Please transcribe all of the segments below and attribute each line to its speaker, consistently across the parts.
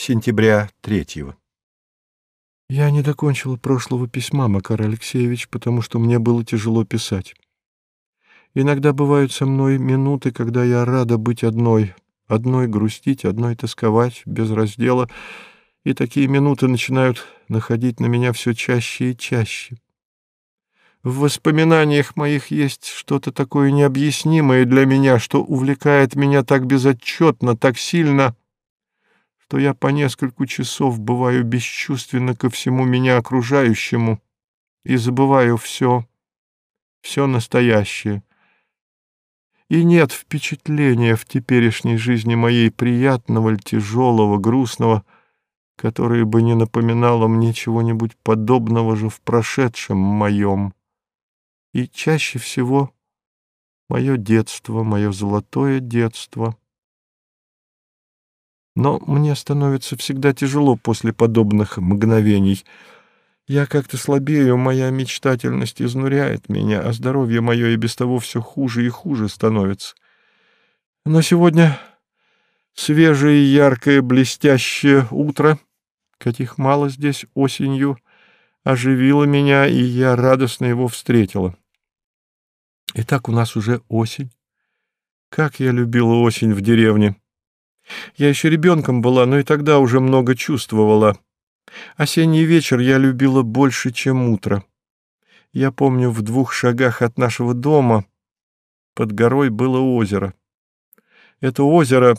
Speaker 1: сентября третьего.
Speaker 2: Я не докончила прошлого письма, Макар Алексеевич, потому что мне было тяжело писать. Иногда бывают со мной минуты, когда я рада быть одной, одной грустить, одной тосковать, без раздела, и такие минуты начинают находить на меня все чаще и чаще. В воспоминаниях моих есть что-то такое необъяснимое для меня, что увлекает меня так безотчетно, так сильно, что я по нескольку часов бываю бесчувственно ко всему меня окружающему и забываю все, все настоящее. И нет впечатления в теперешней жизни моей приятного или тяжелого, грустного, которое бы не напоминало мне чего-нибудь подобного же в прошедшем моем. И чаще всего мое детство, мое золотое детство — но мне становится всегда тяжело после подобных мгновений. Я как-то слабею, моя мечтательность изнуряет меня, а здоровье мое и без того все хуже и хуже становится. Но сегодня свежее, яркое, блестящее утро, каких мало здесь осенью, оживило меня, и я радостно его встретила. Итак, у нас уже осень. Как я любила осень в деревне! Я еще ребенком была, но и тогда уже много чувствовала. Осенний вечер я любила больше, чем утро. Я помню, в двух шагах от нашего дома под горой было озеро. Это озеро,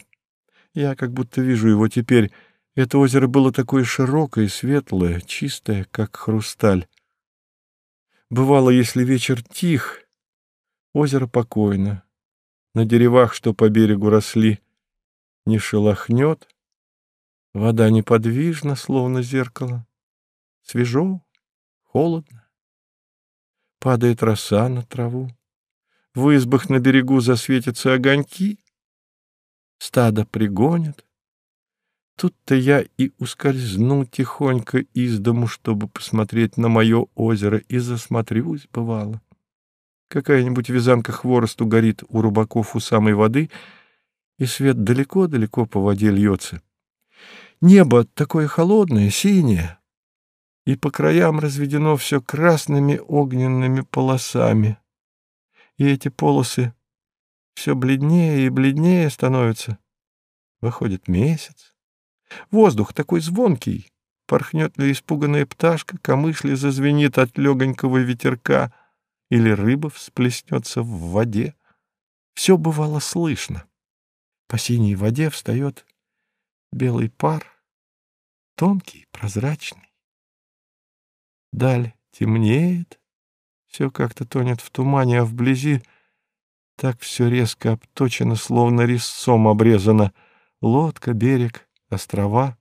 Speaker 2: я как будто вижу его теперь, это озеро было такое широкое, светлое, чистое, как хрусталь. Бывало, если вечер тих, озеро покойно. На деревах, что по берегу росли, не шелохнет, вода неподвижна, словно зеркало, свежо, холодно. Падает роса на траву, в избах на берегу засветятся огоньки, стадо пригонят. Тут-то я и ускользну тихонько из дому, чтобы посмотреть на мое озеро, и засмотрюсь, бывало. Какая-нибудь вязанка хворосту горит у рыбаков у самой воды — и свет далеко-далеко по воде льется. Небо такое холодное, синее, и по краям разведено все красными огненными полосами. И эти полосы все бледнее и бледнее становятся. Выходит месяц. Воздух такой звонкий. Порхнет ли испуганная пташка, камыш ли зазвенит от легонького ветерка, или рыба всплеснется в воде. Все бывало слышно. По синей воде встает белый пар, тонкий, прозрачный. Даль темнеет, все как-то тонет в тумане, а вблизи так все резко обточено, словно резцом обрезано. Лодка, берег, острова.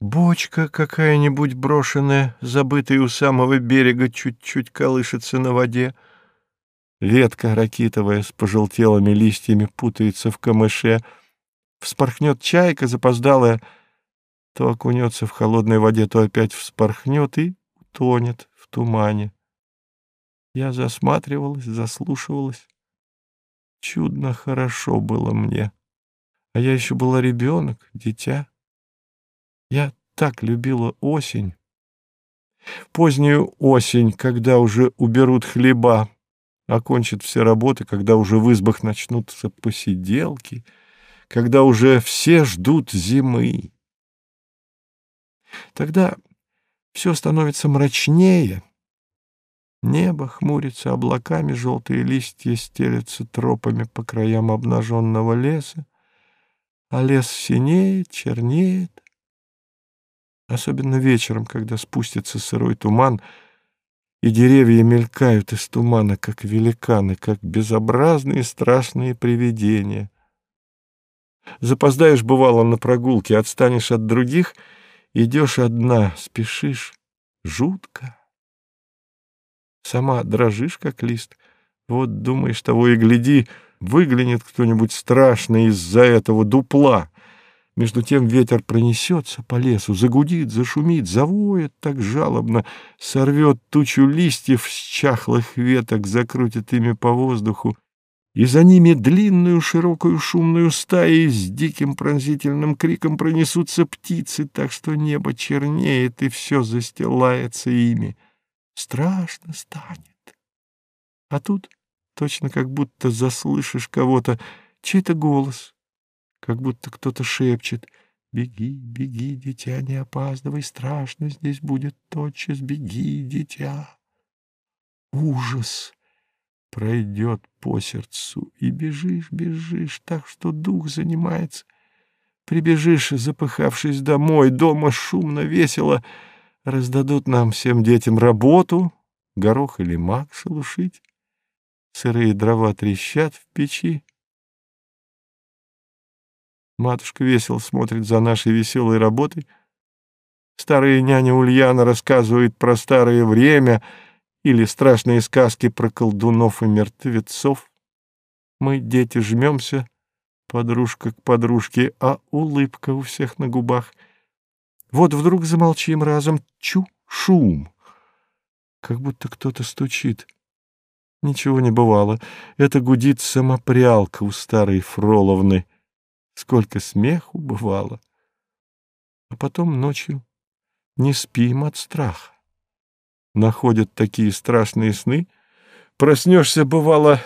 Speaker 2: Бочка какая-нибудь брошенная, забытая у самого берега, чуть-чуть колышется на воде — Ветка ракитовая с пожелтелыми листьями путается в камыше. Вспорхнет чайка запоздалая, то окунется в холодной воде, то опять вспорхнет и утонет в тумане. Я засматривалась, заслушивалась. Чудно хорошо было мне. А я еще была ребенок, дитя. Я так любила осень. Позднюю осень, когда уже уберут хлеба, окончит все работы, когда уже в избах начнутся посиделки, когда уже все ждут зимы. Тогда все становится мрачнее. Небо хмурится облаками, желтые листья стелятся тропами по краям обнаженного леса, а лес синеет, чернеет. Особенно вечером, когда спустится сырой туман — и деревья мелькают из тумана, как великаны, как безобразные страшные привидения. Запоздаешь, бывало, на прогулке, отстанешь от других, идешь одна, спешишь. Жутко. Сама дрожишь, как лист. Вот, думаешь, того и гляди, выглянет кто-нибудь страшный из-за этого дупла — между тем ветер пронесется по лесу, загудит, зашумит, завоет так жалобно, сорвет тучу листьев с чахлых веток, закрутит ими по воздуху, и за ними длинную широкую шумную стаей с диким пронзительным криком пронесутся птицы, так что небо чернеет и все застилается ими. Страшно станет. А тут точно как будто заслышишь кого-то, чей-то голос, как будто кто-то шепчет «Беги, беги, дитя, не опаздывай, страшно здесь будет тотчас, беги, дитя». Ужас! пройдет по сердцу, и бежишь, бежишь, так что дух занимается. Прибежишь, запыхавшись домой, дома шумно, весело, раздадут нам всем детям работу, горох или мак шелушить, сырые дрова трещат в печи. Матушка весело смотрит за нашей веселой работой. Старая няня Ульяна рассказывает про старое время — или страшные сказки про колдунов и мертвецов. Мы, дети, жмемся, подружка к подружке, а улыбка у всех на губах. Вот вдруг замолчим разом, чу, шум, как будто кто-то стучит. Ничего не бывало, это гудит самопрялка у старой Фроловны. Сколько смеху бывало. А потом ночью не спим от страха находят такие страшные сны. Проснешься, бывало,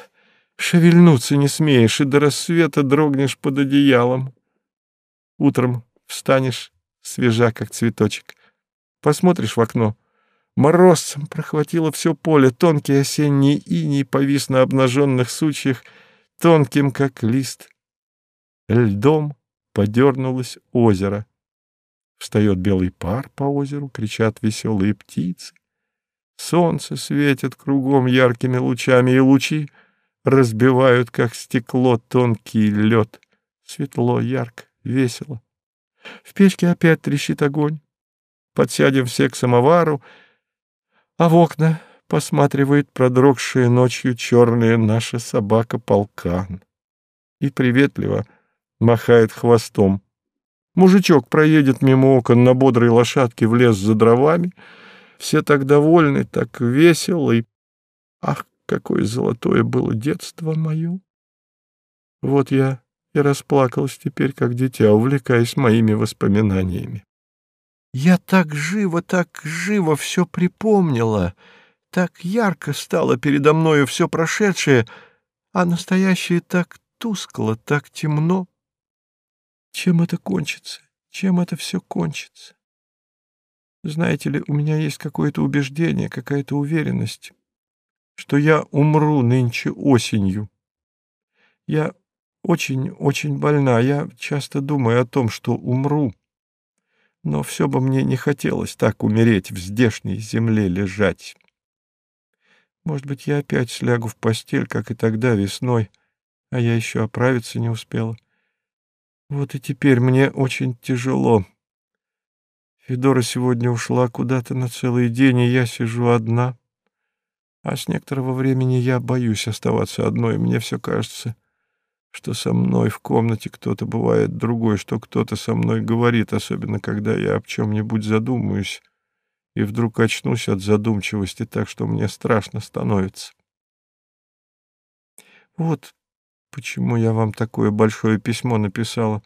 Speaker 2: шевельнуться не смеешь, и до рассвета дрогнешь под одеялом. Утром встанешь, свежа, как цветочек. Посмотришь в окно. Морозцем прохватило все поле, тонкий осенний иней повис на обнаженных сучьях, тонким, как лист. Льдом подернулось озеро. Встает белый пар по озеру, кричат веселые птицы. Солнце светит кругом яркими лучами, и лучи разбивают, как стекло, тонкий лед. Светло, ярко, весело. В печке опять трещит огонь. Подсядем все к самовару, а в окна посматривает продрогшая ночью черная наша собака-полкан и приветливо махает хвостом. Мужичок проедет мимо окон на бодрой лошадке в лес за дровами — все так довольны, так весело, и... Ах, какое золотое было детство мое! Вот я и расплакалась теперь, как дитя, увлекаясь моими воспоминаниями. Я так живо, так живо все припомнила, так ярко стало передо мною все прошедшее, а настоящее так тускло, так темно. Чем это кончится? Чем это все кончится? Знаете ли, у меня есть какое-то убеждение, какая-то уверенность, что я умру нынче осенью. Я очень-очень больна, я часто думаю о том, что умру, но все бы мне не хотелось так умереть, в здешней земле лежать. Может быть, я опять слягу в постель, как и тогда весной, а я еще оправиться не успела. Вот и теперь мне очень тяжело. Федора сегодня ушла куда-то на целый день, и я сижу одна. А с некоторого времени я боюсь оставаться одной. Мне все кажется, что со мной в комнате кто-то бывает другой, что кто-то со мной говорит, особенно когда я об чем-нибудь задумаюсь, и вдруг очнусь от задумчивости так, что мне страшно становится. Вот почему я вам такое большое письмо написала.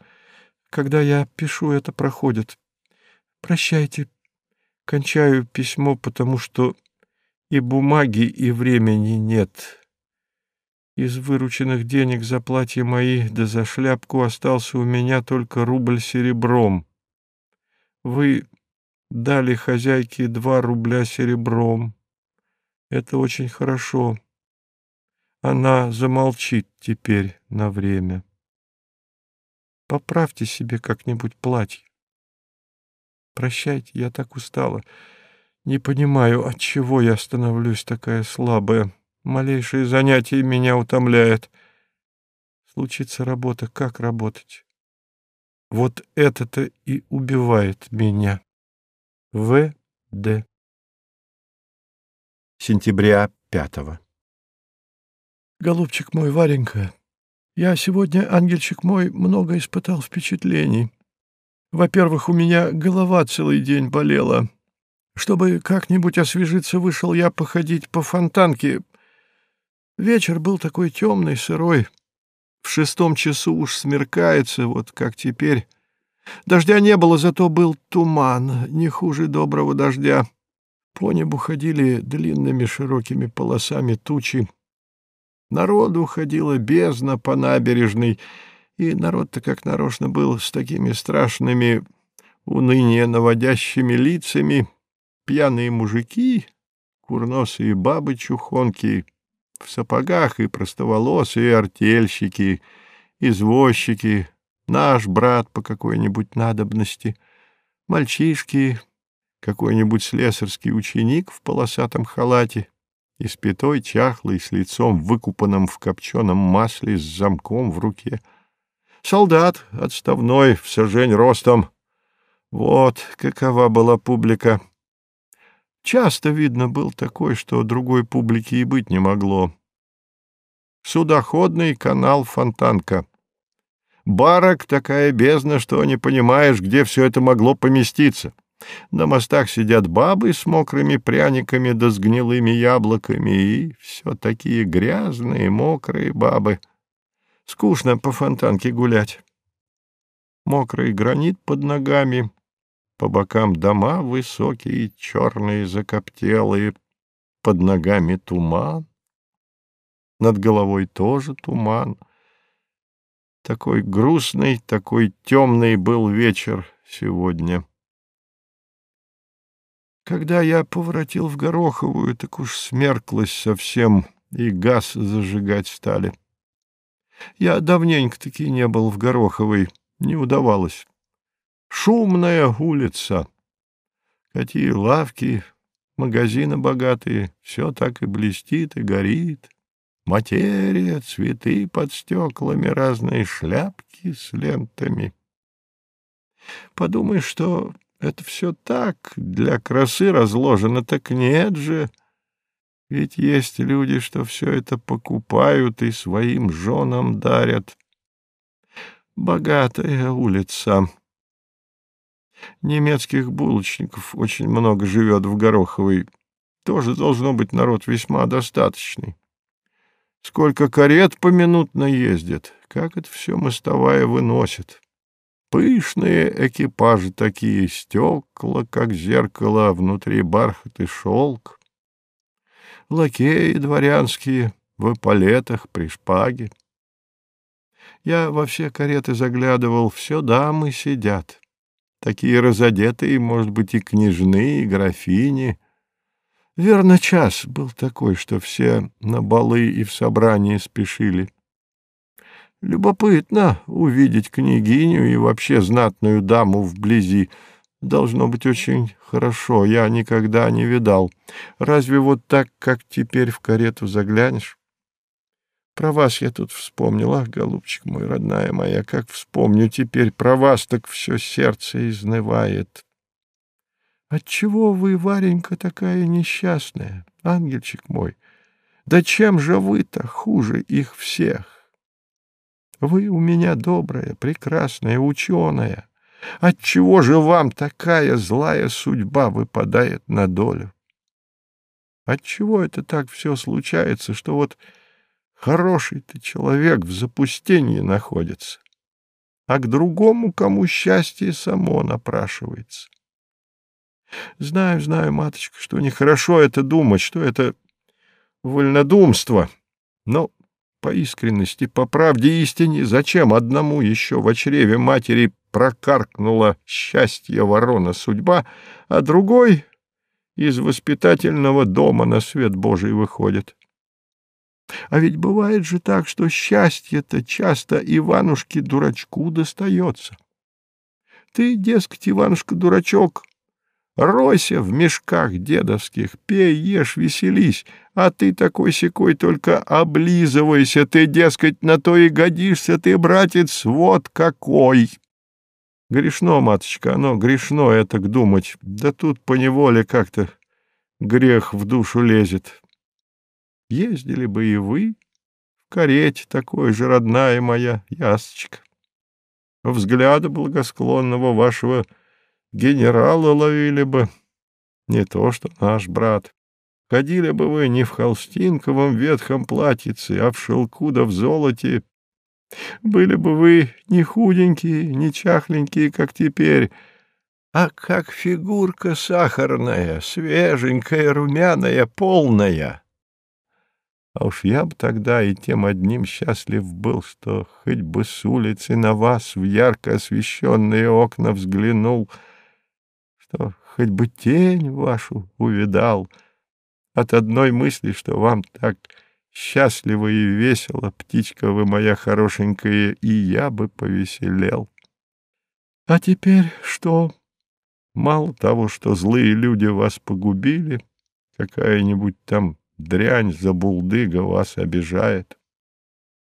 Speaker 2: Когда я пишу, это проходит. Прощайте. Кончаю письмо, потому что и бумаги, и времени нет. Из вырученных денег за платье мои да за шляпку остался у меня только рубль серебром. Вы дали хозяйке два рубля серебром. Это очень хорошо. Она замолчит теперь на время. Поправьте себе как-нибудь платье. Прощайте, я так устала. Не понимаю, от чего я становлюсь такая слабая. Малейшее занятие меня утомляет. Случится работа, как работать? Вот это-то и убивает меня. В. Д. Сентября пятого. Голубчик мой, Варенька, я сегодня, ангельчик мой, много испытал впечатлений. Во-первых, у меня голова целый день болела. Чтобы как-нибудь освежиться, вышел я походить по фонтанке. Вечер был такой темный, сырой. В шестом часу уж смеркается, вот как теперь. Дождя не было, зато был туман, не хуже доброго дождя. По небу ходили длинными широкими полосами тучи. Народу ходила бездна по набережной, и народ-то как нарочно был с такими страшными, уныние наводящими лицами, пьяные мужики, курносые бабы-чухонки, в сапогах и простоволосые артельщики, извозчики, наш брат по какой-нибудь надобности, мальчишки, какой-нибудь слесарский ученик в полосатом халате, испятой, чахлый, с лицом выкупанным в копченом масле, с замком в руке. Солдат, отставной, в сажень ростом. Вот какова была публика. Часто, видно, был такой, что другой публики и быть не могло. Судоходный канал Фонтанка. Барок такая бездна, что не понимаешь, где все это могло поместиться. На мостах сидят бабы с мокрыми пряниками да с гнилыми яблоками, и все такие грязные, мокрые бабы. Скучно по фонтанке гулять. Мокрый гранит под ногами, по бокам дома высокие, черные, закоптелые, под ногами туман. Над головой тоже туман. Такой грустный, такой темный был вечер сегодня. Когда я поворотил в Гороховую, так уж смерклось совсем, и газ зажигать стали. Я давненько-таки не был в Гороховой, не удавалось. Шумная улица. Какие лавки, магазины богатые, все так и блестит и горит. Материя, цветы под стеклами, разные шляпки с лентами. Подумай, что это все так, для красы разложено, так нет же. Ведь есть люди, что все это покупают и своим женам дарят. Богатая улица. Немецких булочников очень много живет в Гороховой. Тоже должно быть народ весьма достаточный. Сколько карет поминутно ездит, как это все мостовая выносит. Пышные экипажи такие, стекла, как зеркало, внутри бархат и шелк. Лакеи дворянские в эполетах при шпаге. Я во все кареты заглядывал, все дамы сидят. Такие разодетые, может быть, и княжны, и графини. Верно, час был такой, что все на балы и в собрании спешили. Любопытно увидеть княгиню и вообще знатную даму вблизи. Должно быть очень хорошо, я никогда не видал. Разве вот так, как теперь в карету заглянешь? Про вас я тут вспомнила, голубчик мой, родная моя, как вспомню теперь про вас, так все сердце изнывает. Отчего вы, Варенька, такая несчастная, ангельчик мой? Да чем же вы-то хуже их всех? Вы у меня добрая, прекрасная, ученая. Отчего же вам такая злая судьба выпадает на долю? Отчего это так все случается, что вот Хороший ты человек в запустении находится, а к другому, кому счастье само напрашивается. Знаю, знаю, маточка, что нехорошо это думать, что это вольнодумство, но по искренности, по правде истине, зачем одному еще в чреве матери прокаркнула счастье ворона судьба, а другой из воспитательного дома на свет Божий выходит? А ведь бывает же так, что счастье-то часто Иванушке-дурачку достается. Ты, дескать, Иванушка-дурачок, ройся в мешках дедовских, пей, ешь, веселись, а ты такой-сякой только облизывайся, ты, дескать, на то и годишься, ты, братец, вот какой!» Грешно, маточка, оно грешно это думать, да тут поневоле как-то грех в душу лезет. Ездили бы и вы в карете такой же, родная моя ясочка. Взгляда благосклонного вашего генерала ловили бы, не то что наш брат. Ходили бы вы не в холстинковом ветхом платьице, а в шелку да в золоте. Были бы вы не худенькие, не чахленькие, как теперь, а как фигурка сахарная, свеженькая, румяная, полная. А уж я бы тогда и тем одним счастлив был, что хоть бы с улицы на вас в ярко освещенные окна взглянул, что хоть бы тень вашу увидал — от одной мысли, что вам так счастливо и весело, птичка вы моя хорошенькая, и я бы повеселел. А теперь что? Мало того, что злые люди вас погубили, какая-нибудь там дрянь за булдыга вас обижает.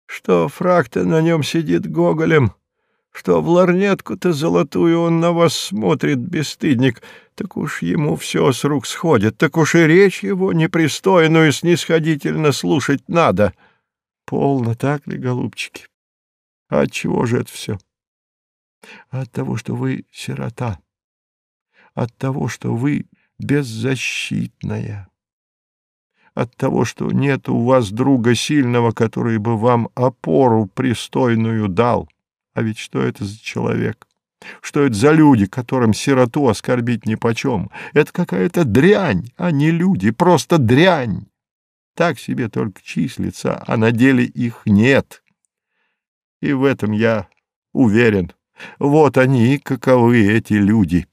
Speaker 2: Что фраг-то на нем сидит гоголем, что в ларнетку-то золотую он на вас смотрит, бесстыдник, так уж ему все с рук сходит, так уж и речь его непристойную снисходительно слушать надо. Полно так ли, голубчики? А от чего же это все? От того, что вы сирота, от того, что вы беззащитная, от того, что нет у вас друга сильного, который бы вам опору пристойную дал. А ведь что это за человек? Что это за люди, которым сироту оскорбить нипочем? Это какая-то дрянь, а не люди, просто дрянь. Так себе только числится, а на деле их нет. И в этом я уверен. Вот они, каковы эти люди.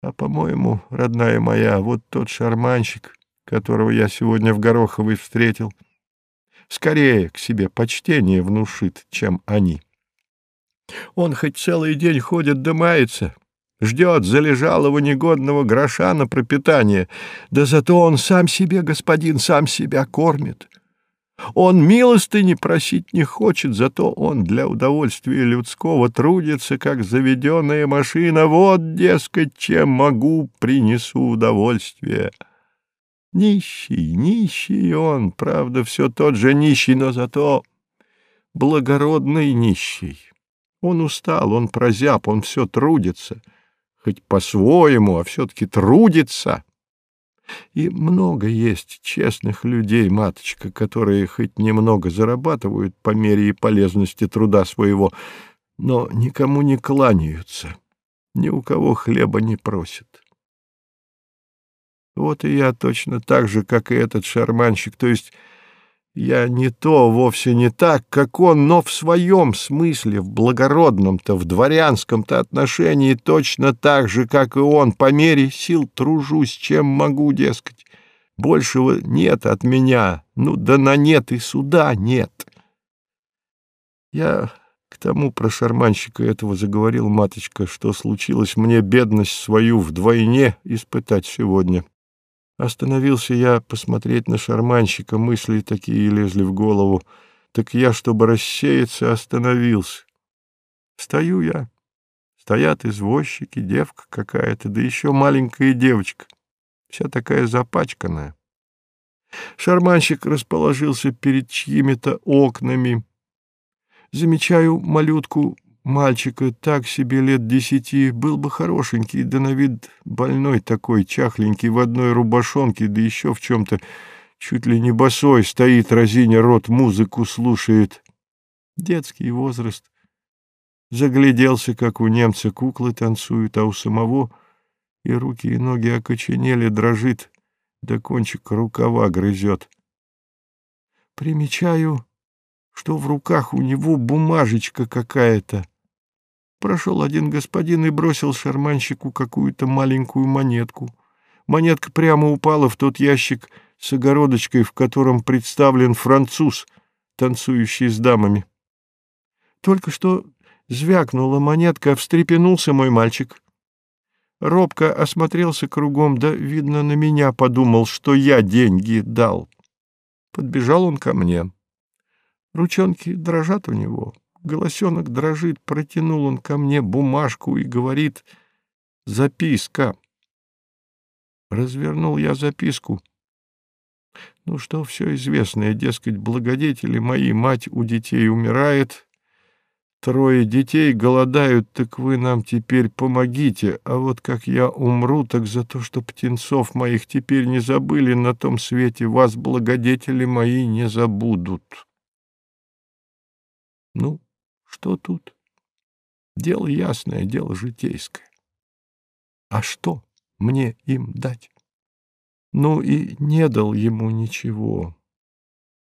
Speaker 2: А, по-моему, родная моя, вот тот шарманщик, которого я сегодня в Гороховой встретил, скорее к себе почтение внушит, чем они. Он хоть целый день ходит да мается, ждет залежалого негодного гроша на пропитание, да зато он сам себе, господин, сам себя кормит. Он милостыни просить не хочет, зато он для удовольствия людского трудится, как заведенная машина. Вот, дескать, чем могу, принесу удовольствие. Нищий, нищий он, правда, все тот же нищий, но зато благородный нищий. Он устал, он прозяб, он все трудится, хоть по-своему, а все-таки трудится. И много есть честных людей, маточка, которые хоть немного зарабатывают по мере и полезности труда своего, но никому не кланяются, ни у кого хлеба не просят. Вот и я точно так же, как и этот шарманщик, то есть я не то, вовсе не так, как он, но в своем смысле, в благородном-то, в дворянском-то отношении точно так же, как и он, по мере сил тружусь, чем могу, дескать. Большего нет от меня, ну да на нет и суда нет. Я к тому про шарманщика этого заговорил, маточка, что случилось мне бедность свою вдвойне испытать сегодня. Остановился я посмотреть на шарманщика, мысли такие лезли в голову. Так я, чтобы рассеяться, остановился. Стою я. Стоят извозчики, девка какая-то, да еще маленькая девочка, вся такая запачканная. Шарманщик расположился перед чьими-то окнами. Замечаю малютку Мальчика так себе лет десяти, был бы хорошенький, да на вид больной такой, чахленький, в одной рубашонке, да еще в чем-то чуть ли не босой, стоит разиня рот, музыку слушает. Детский возраст. Загляделся, как у немца куклы танцуют, а у самого и руки, и ноги окоченели, дрожит, да кончик рукава грызет. Примечаю, что в руках у него бумажечка какая-то. Прошел один господин и бросил шарманщику какую-то маленькую монетку. Монетка прямо упала в тот ящик с огородочкой, в котором представлен француз, танцующий с дамами. Только что звякнула монетка, встрепенулся мой мальчик. Робко осмотрелся кругом, да, видно, на меня подумал, что я деньги дал. Подбежал он ко мне. Ручонки дрожат у него. Голосенок дрожит, протянул он ко мне бумажку и говорит «Записка». Развернул я записку. Ну что, все известное, дескать, благодетели мои, мать у детей умирает, трое детей голодают, так вы нам теперь помогите, а вот как я умру, так за то, что птенцов моих теперь не забыли на том свете, вас благодетели мои не забудут. Ну, что тут? Дело ясное, дело житейское. А что мне им дать? Ну и не дал ему ничего.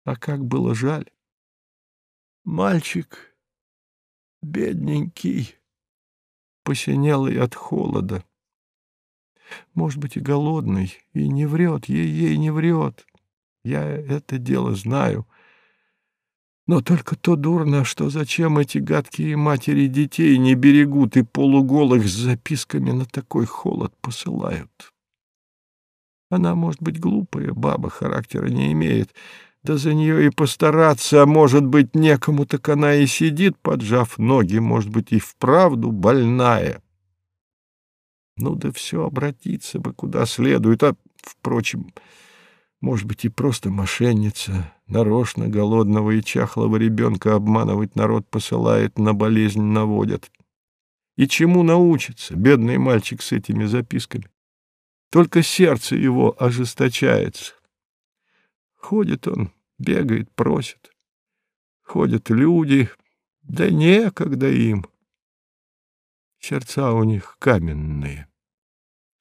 Speaker 2: А как было жаль. Мальчик бедненький, посинелый от холода. Может быть, и голодный, и не врет, ей-ей не врет. Я это дело знаю. Но только то дурно, что зачем эти гадкие матери детей не берегут и полуголых с записками на такой холод посылают. Она, может быть, глупая, баба характера не имеет, да за нее и постараться, а может быть, некому, так она и сидит, поджав ноги, может быть, и вправду больная. Ну да все обратиться бы куда следует, а, впрочем, может быть, и просто мошенница, нарочно голодного и чахлого ребенка обманывать народ посылает, на болезнь наводят. И чему научится бедный мальчик с этими записками? Только сердце его ожесточается. Ходит он, бегает, просит. Ходят люди, да некогда им. Сердца у них каменные,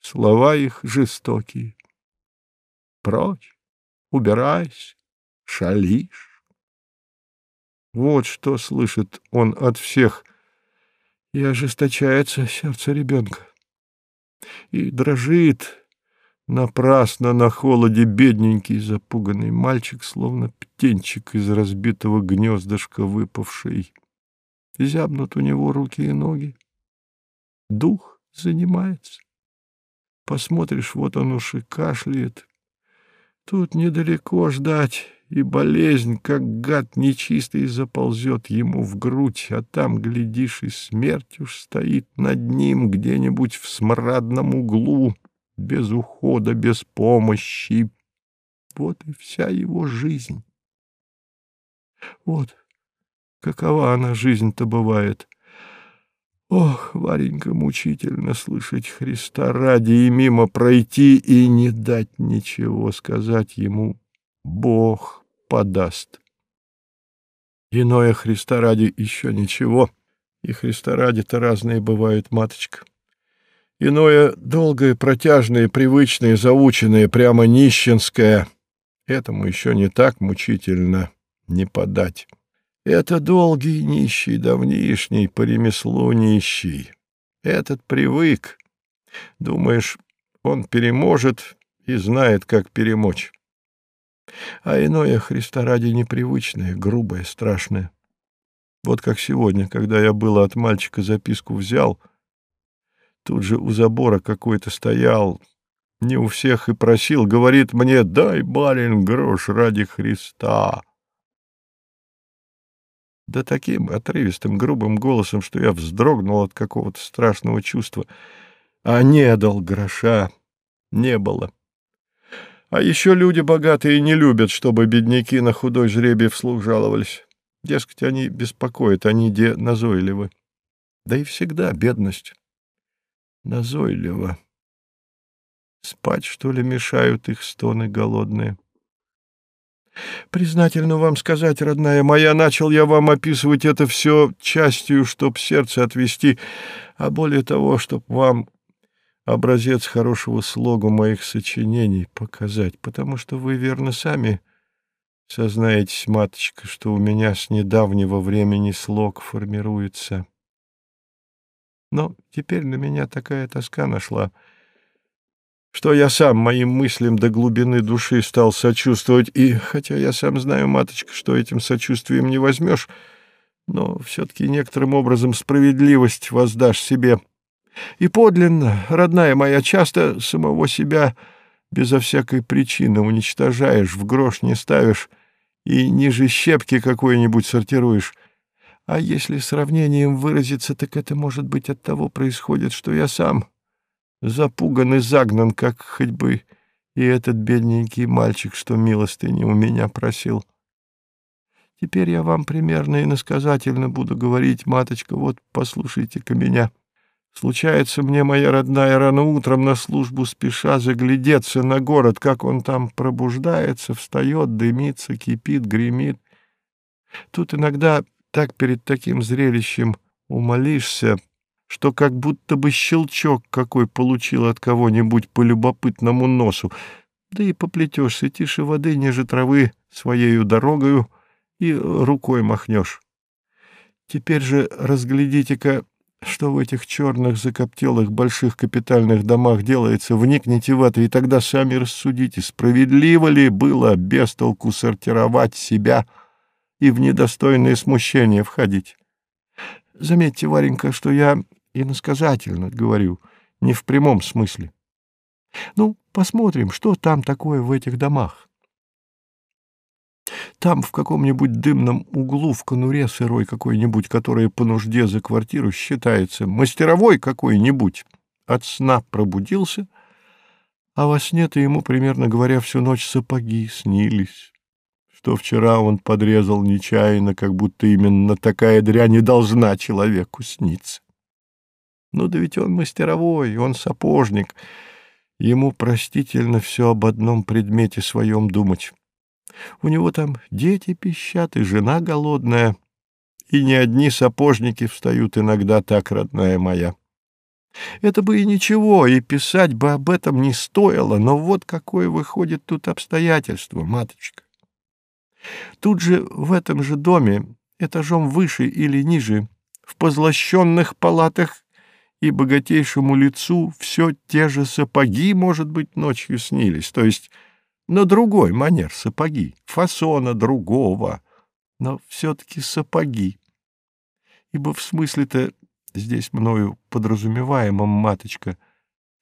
Speaker 2: слова их жестокие. Прочь, убирайся, шалишь. Вот что слышит он от всех, и ожесточается сердце ребенка, и дрожит, Напрасно на холоде бедненький запуганный мальчик, словно птенчик из разбитого гнездышка выпавший. Зябнут у него руки и ноги. Дух занимается. Посмотришь, вот он уж и кашляет. Тут недалеко ждать, и болезнь, как гад нечистый, заползет ему в грудь, а там, глядишь, и смерть уж стоит над ним где-нибудь в смрадном углу без ухода, без помощи. Вот и вся его жизнь. Вот какова она жизнь-то бывает. Ох, Варенька, мучительно слышать Христа ради и мимо пройти и не дать ничего сказать ему. Бог подаст. Иное Христа ради еще ничего, и Христа ради-то разные бывают, маточка. Иное долгое, протяжное, привычное, заученное, прямо нищенское. Этому еще не так мучительно не подать. Это долгий нищий, давнишний, по ремеслу нищий. Этот привык. Думаешь, он переможет и знает, как перемочь. А иное Христа ради непривычное, грубое, страшное. Вот как сегодня, когда я было от мальчика записку взял — Тут же у забора какой-то стоял, не у всех и просил, говорит мне, дай, барин, грош ради Христа. Да таким отрывистым, грубым голосом, что я вздрогнул от какого-то страшного чувства. А не дал гроша, не было. А еще люди богатые не любят, чтобы бедняки на худой жребий вслух жаловались. Дескать, они беспокоят, они де назойливы. Да и всегда бедность назойливо. Спать, что ли, мешают их стоны голодные? Признательно вам сказать, родная моя, начал я вам описывать это все частью, чтоб сердце отвести, а более того, чтоб вам образец хорошего слогу моих сочинений показать, потому что вы, верно, сами сознаетесь, маточка, что у меня с недавнего времени слог формируется. Но теперь на меня такая тоска нашла, что я сам моим мыслям до глубины души стал сочувствовать, и, хотя я сам знаю, маточка, что этим сочувствием не возьмешь, но все-таки некоторым образом справедливость воздашь себе. И подлинно, родная моя, часто самого себя безо всякой причины уничтожаешь, в грош не ставишь и ниже щепки какой-нибудь сортируешь. А если сравнением выразиться, так это, может быть, от того происходит, что я сам запуган и загнан, как хоть бы и этот бедненький мальчик, что милостыни у меня просил. Теперь я вам примерно и насказательно буду говорить, маточка, вот послушайте-ка меня. Случается мне, моя родная, рано утром на службу спеша заглядеться на город, как он там пробуждается, встает, дымится, кипит, гремит. Тут иногда так перед таким зрелищем умолишься, что как будто бы щелчок какой получил от кого-нибудь по любопытному носу, да и поплетешься тише воды, ниже травы, своею дорогою, и рукой махнешь. Теперь же разглядите-ка что в этих черных закоптелых больших капитальных домах делается, вникните в это, и тогда сами рассудите, справедливо ли было без толку сортировать себя и в недостойное смущение входить. Заметьте, Варенька, что я иносказательно говорю, не в прямом смысле. Ну, посмотрим, что там такое в этих домах. Там, в каком-нибудь дымном углу, в конуре сырой какой-нибудь, которая по нужде за квартиру считается, мастеровой какой-нибудь, от сна пробудился, а во сне-то ему, примерно говоря, всю ночь сапоги снились, что вчера он подрезал нечаянно, как будто именно такая дрянь не должна человеку сниться. Ну да ведь он мастеровой, он сапожник, ему простительно все об одном предмете своем думать. У него там дети пищат, и жена голодная, и не одни сапожники встают иногда так, родная моя. Это бы и ничего, и писать бы об этом не стоило, но вот какое выходит тут обстоятельство, маточка. Тут же в этом же доме, этажом выше или ниже, в позлощенных палатах и богатейшему лицу все те же сапоги, может быть, ночью снились, то есть на другой манер сапоги, фасона другого, но все-таки сапоги. Ибо в смысле-то здесь мною подразумеваемом, маточка,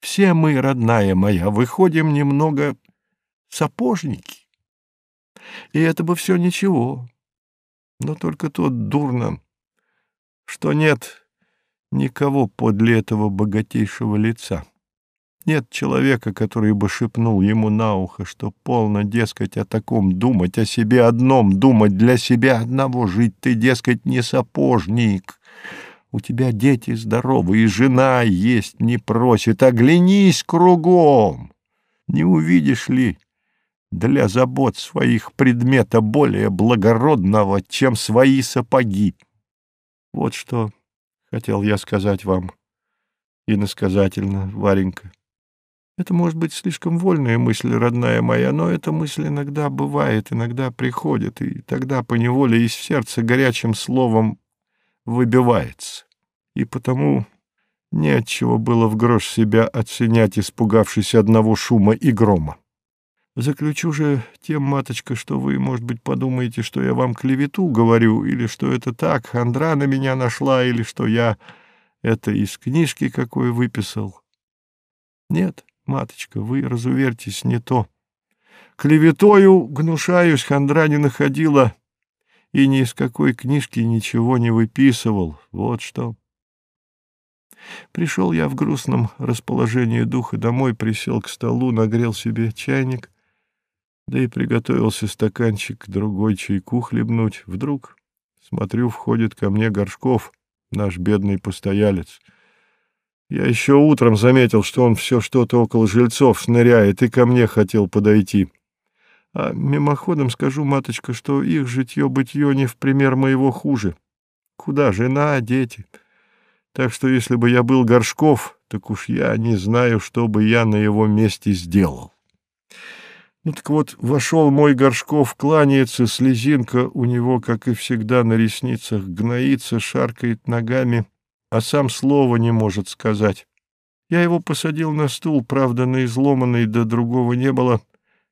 Speaker 2: все мы, родная моя, выходим немного сапожники. И это бы все ничего, но только то дурно, что нет никого подле этого богатейшего лица. Нет человека, который бы шепнул ему на ухо, что полно, дескать, о таком думать, о себе одном думать, для себя одного жить. Ты, дескать, не сапожник. У тебя дети здоровы, и жена есть не просит. Оглянись кругом. Не увидишь ли для забот своих предмета более благородного, чем свои сапоги? Вот что хотел я сказать вам иносказательно, Варенька. Это может быть слишком вольная мысль, родная моя, но эта мысль иногда бывает, иногда приходит, и тогда поневоле из сердца горячим словом выбивается. И потому не отчего было в грош себя оценять, испугавшись одного шума и грома. Заключу же тем, маточка, что вы, может быть, подумаете, что я вам клевету говорю, или что это так, хандра на меня нашла, или что я это из книжки какой выписал. Нет, Маточка, вы разуверьтесь, не то. Клеветою, гнушаюсь, хандра не находила и ни из какой книжки ничего не выписывал. Вот что. Пришел я в грустном расположении духа домой, присел к столу, нагрел себе чайник, да и приготовился стаканчик другой чайку хлебнуть. Вдруг, смотрю, входит ко мне Горшков, наш бедный постоялец — я еще утром заметил, что он все что-то около жильцов шныряет и ко мне хотел подойти. А мимоходом скажу, маточка, что их житье-бытье не в пример моего хуже. Куда жена, дети? Так что если бы я был Горшков, так уж я не знаю, что бы я на его месте сделал. Ну так вот, вошел мой Горшков, кланяется, слезинка у него, как и всегда, на ресницах гноится, шаркает ногами — а сам слова не может сказать. Я его посадил на стул, правда, на изломанный, да другого не было.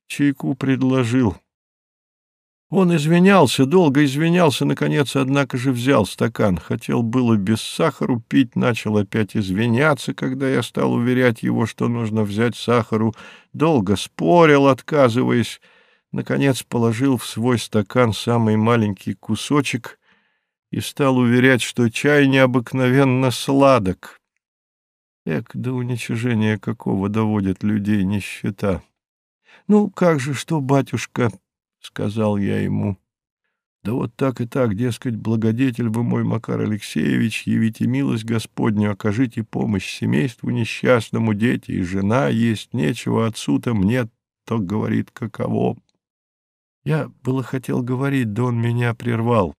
Speaker 2: Чайку предложил. Он извинялся, долго извинялся, наконец, однако же взял стакан. Хотел было без сахару пить, начал опять извиняться, когда я стал уверять его, что нужно взять сахару. Долго спорил, отказываясь. Наконец положил в свой стакан самый маленький кусочек и стал уверять, что чай необыкновенно сладок. Эк, до уничижения какого доводят людей нищета. — Ну, как же, что, батюшка, — сказал я ему, Да вот так и так, дескать, благодетель вы мой, Макар Алексеевич, явите милость Господню, окажите помощь семейству несчастному, дети и жена, есть нечего, отцу-то мне, то говорит, каково. Я было хотел говорить, да он меня прервал.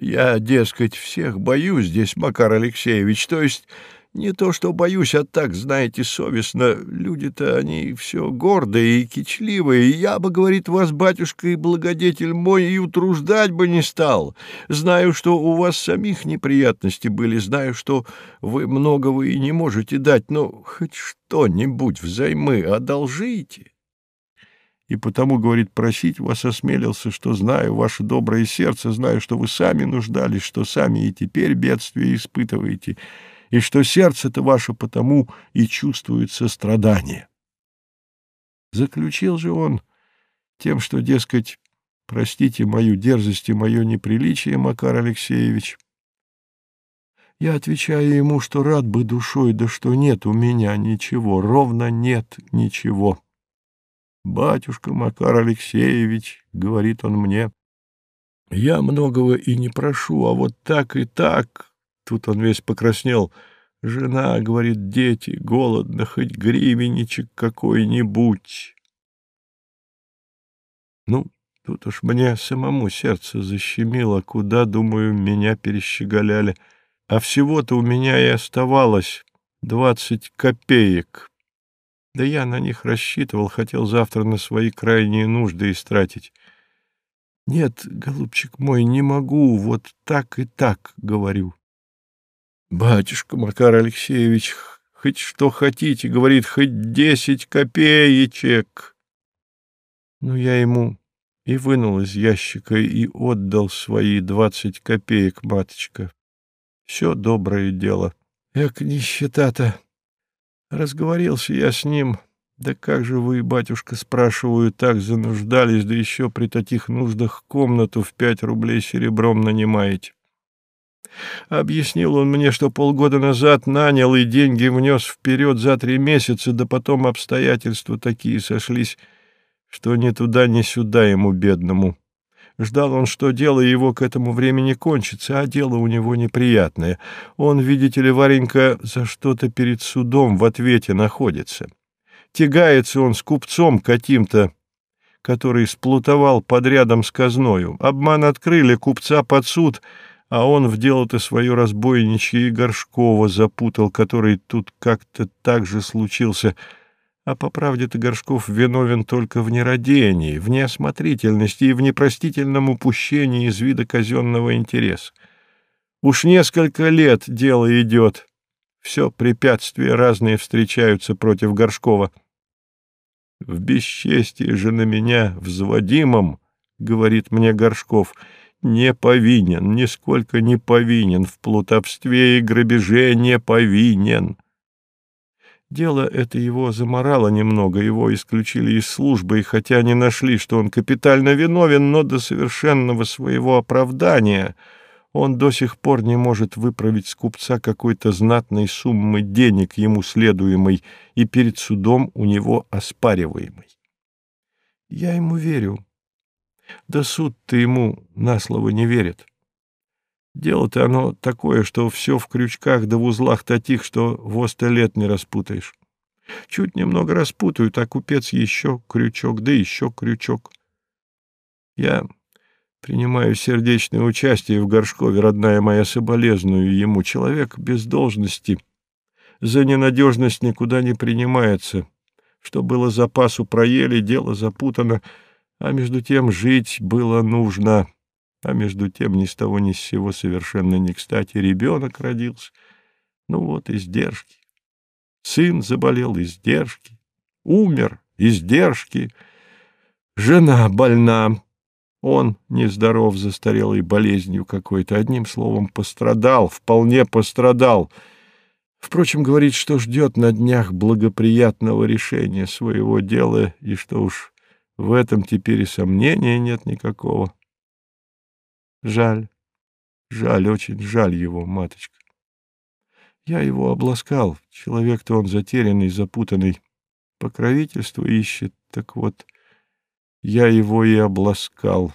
Speaker 2: Я, дескать, всех боюсь здесь, Макар Алексеевич, то есть не то, что боюсь, а так, знаете, совестно. Люди-то они все гордые и кичливые. Я бы, говорит, вас, батюшка и благодетель мой, и утруждать бы не стал. Знаю, что у вас самих неприятности были, знаю, что вы многого и не можете дать, но хоть что-нибудь взаймы одолжите. И потому, говорит, просить вас осмелился, что знаю ваше доброе сердце, знаю, что вы сами нуждались, что сами и теперь бедствие испытываете» и что сердце-то ваше потому и чувствует сострадание. Заключил же он тем, что, дескать, простите мою дерзость и мое неприличие, Макар Алексеевич. Я отвечаю ему, что рад бы душой, да что нет у меня ничего, ровно нет ничего. «Батюшка Макар Алексеевич», — говорит он мне, — «я многого и не прошу, а вот так и так, Тут он весь покраснел. Жена, говорит, дети, голодно, хоть гривенничек какой-нибудь. Ну, тут уж мне самому сердце защемило, куда, думаю, меня перещеголяли. А всего-то у меня и оставалось двадцать копеек. Да я на них рассчитывал, хотел завтра на свои крайние нужды истратить. Нет, голубчик мой, не могу, вот так и так, говорю. Батюшка Макар Алексеевич, хоть что хотите, говорит, хоть десять копеечек. Ну, я ему и вынул из ящика и отдал свои двадцать копеек, маточка. Все доброе дело. Эк, нищета-то. Разговорился я с ним. Да как же вы, батюшка, спрашиваю, так зануждались, да еще при таких нуждах комнату в пять рублей серебром нанимаете? Объяснил он мне, что полгода назад нанял и деньги внес вперед за три месяца, да потом обстоятельства такие сошлись, что ни туда, ни сюда ему, бедному. Ждал он, что дело его к этому времени кончится, а дело у него неприятное. Он, видите ли, Варенька, за что-то перед судом в ответе находится. Тягается он с купцом каким-то, который сплутовал подрядом с казною. Обман открыли, купца под суд — а он в дело-то свое разбойничье и Горшкова запутал, который тут как-то так же случился. А по правде-то Горшков виновен только в нерадении, в неосмотрительности и в непростительном упущении из вида казенного интереса. Уж несколько лет дело идет. Все препятствия разные встречаются против Горшкова. В бесчестии же на меня взводимом, — говорит мне Горшков, — не повинен, нисколько не повинен, в плутовстве и грабеже не повинен. Дело это его заморало немного, его исключили из службы, и хотя не нашли, что он капитально виновен, но до совершенного своего оправдания он до сих пор не может выправить с купца какой-то знатной суммы денег ему следуемой и перед судом у него оспариваемой. Я ему верю, да суд-то ему на слово не верит. Дело-то оно такое, что все в крючках да в узлах таких, что в лет не распутаешь. Чуть немного распутают, а купец еще крючок, да еще крючок. Я принимаю сердечное участие в Горшкове, родная моя, соболезную ему. Человек без должности за ненадежность никуда не принимается. Что было запасу проели, дело запутано — а между тем жить было нужно, а между тем ни с того ни с сего совершенно не кстати ребенок родился. Ну вот, издержки. Сын заболел, издержки. Умер, издержки. Жена больна. Он нездоров, застарелой болезнью какой-то. Одним словом, пострадал, вполне пострадал. Впрочем, говорит, что ждет на днях благоприятного решения своего дела и что уж в этом теперь и сомнения нет никакого. Жаль, жаль, очень жаль его, маточка. Я его обласкал, человек-то он затерянный, запутанный, покровительство ищет, так вот, я его и обласкал.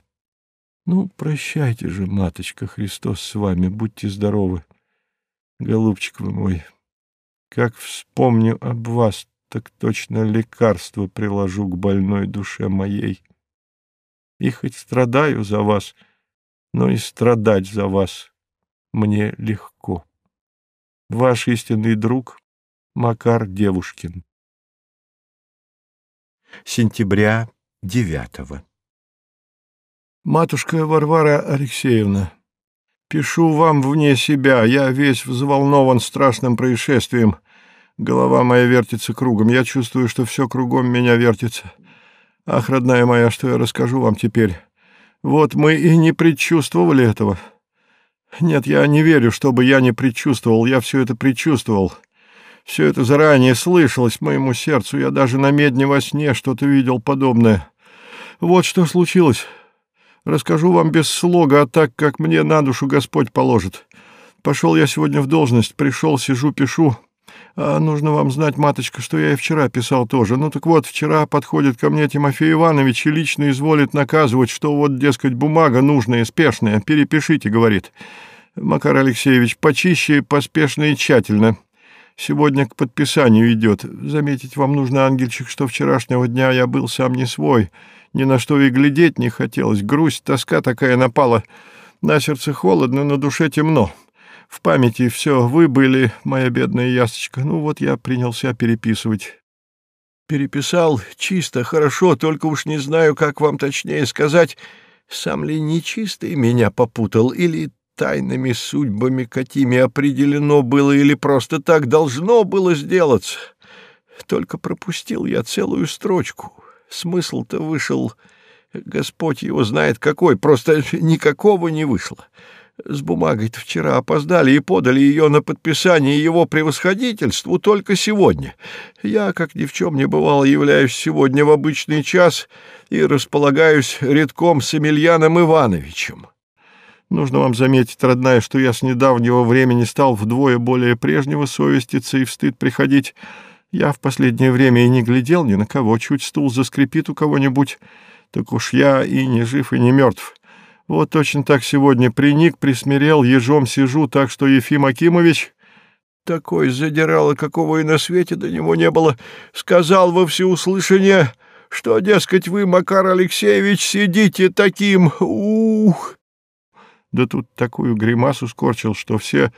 Speaker 2: Ну, прощайте же, маточка, Христос с вами, будьте здоровы. Голубчик вы мой, как вспомню об вас, так точно лекарство приложу к больной душе моей. И хоть страдаю за вас, но и страдать за вас мне легко. Ваш истинный друг Макар Девушкин.
Speaker 1: Сентября девятого.
Speaker 2: Матушка Варвара Алексеевна, пишу вам вне себя. Я весь взволнован страшным происшествием. Голова моя вертится кругом. Я чувствую, что все кругом меня вертится. Ах, родная моя, что я расскажу вам теперь? Вот мы и не предчувствовали этого. Нет, я не верю, чтобы я не предчувствовал. Я все это предчувствовал. Все это заранее слышалось моему сердцу. Я даже на медне во сне что-то видел подобное. Вот что случилось. Расскажу вам без слога, а так, как мне на душу Господь положит. Пошел я сегодня в должность, пришел, сижу, пишу. А нужно вам знать, маточка, что я и вчера писал тоже. Ну так вот, вчера подходит ко мне Тимофей Иванович и лично изволит наказывать, что вот, дескать, бумага нужная, спешная. Перепишите, говорит. Макар Алексеевич, почище, поспешно и тщательно. Сегодня к подписанию идет. Заметить вам нужно, ангельчик, что вчерашнего дня я был сам не свой — ни на что и глядеть не хотелось. Грусть, тоска такая напала. На сердце холодно, на душе темно. В памяти все вы были, моя бедная ясочка. Ну вот я принялся переписывать. Переписал чисто, хорошо, только уж не знаю, как вам точнее сказать, сам ли нечистый меня попутал, или тайными судьбами какими определено было, или просто так должно было сделаться. Только пропустил я целую строчку смысл-то вышел, Господь его знает какой, просто никакого не вышло. С бумагой-то вчера опоздали и подали ее на подписание его превосходительству только сегодня. Я, как ни в чем не бывало, являюсь сегодня в обычный час и располагаюсь редком с Емельяном Ивановичем. Нужно вам заметить, родная, что я с недавнего времени стал вдвое более прежнего совеститься и в стыд приходить, я в последнее время и не глядел ни на кого, чуть стул заскрипит у кого-нибудь, так уж я и не жив, и не мертв. Вот точно так сегодня приник, присмирел, ежом сижу, так что Ефим Акимович, такой задирало, какого и на свете до него не было, сказал во всеуслышание, что, дескать, вы, Макар Алексеевич, сидите таким, ух! Да тут такую гримасу скорчил, что все,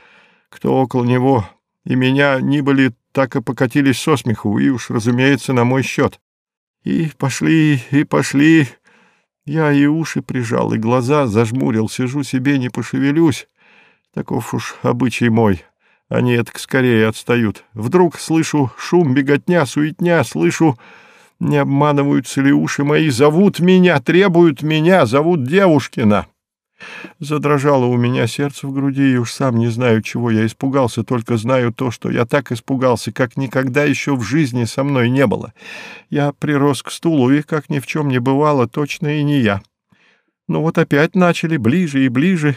Speaker 2: кто около него, и меня не были так и покатились со смеху, и уж, разумеется, на мой счет. И пошли, и пошли. Я и уши прижал, и глаза зажмурил, сижу себе, не пошевелюсь. Таков уж обычай мой. Они это скорее отстают. Вдруг слышу шум, беготня, суетня, слышу... Не обманываются ли уши мои? Зовут меня, требуют меня, зовут Девушкина. Задрожало у меня сердце в груди, и уж сам не знаю, чего я испугался, только знаю то, что я так испугался, как никогда еще в жизни со мной не было. Я прирос к стулу, и, как ни в чем не бывало, точно и не я. Ну вот опять начали ближе и ближе.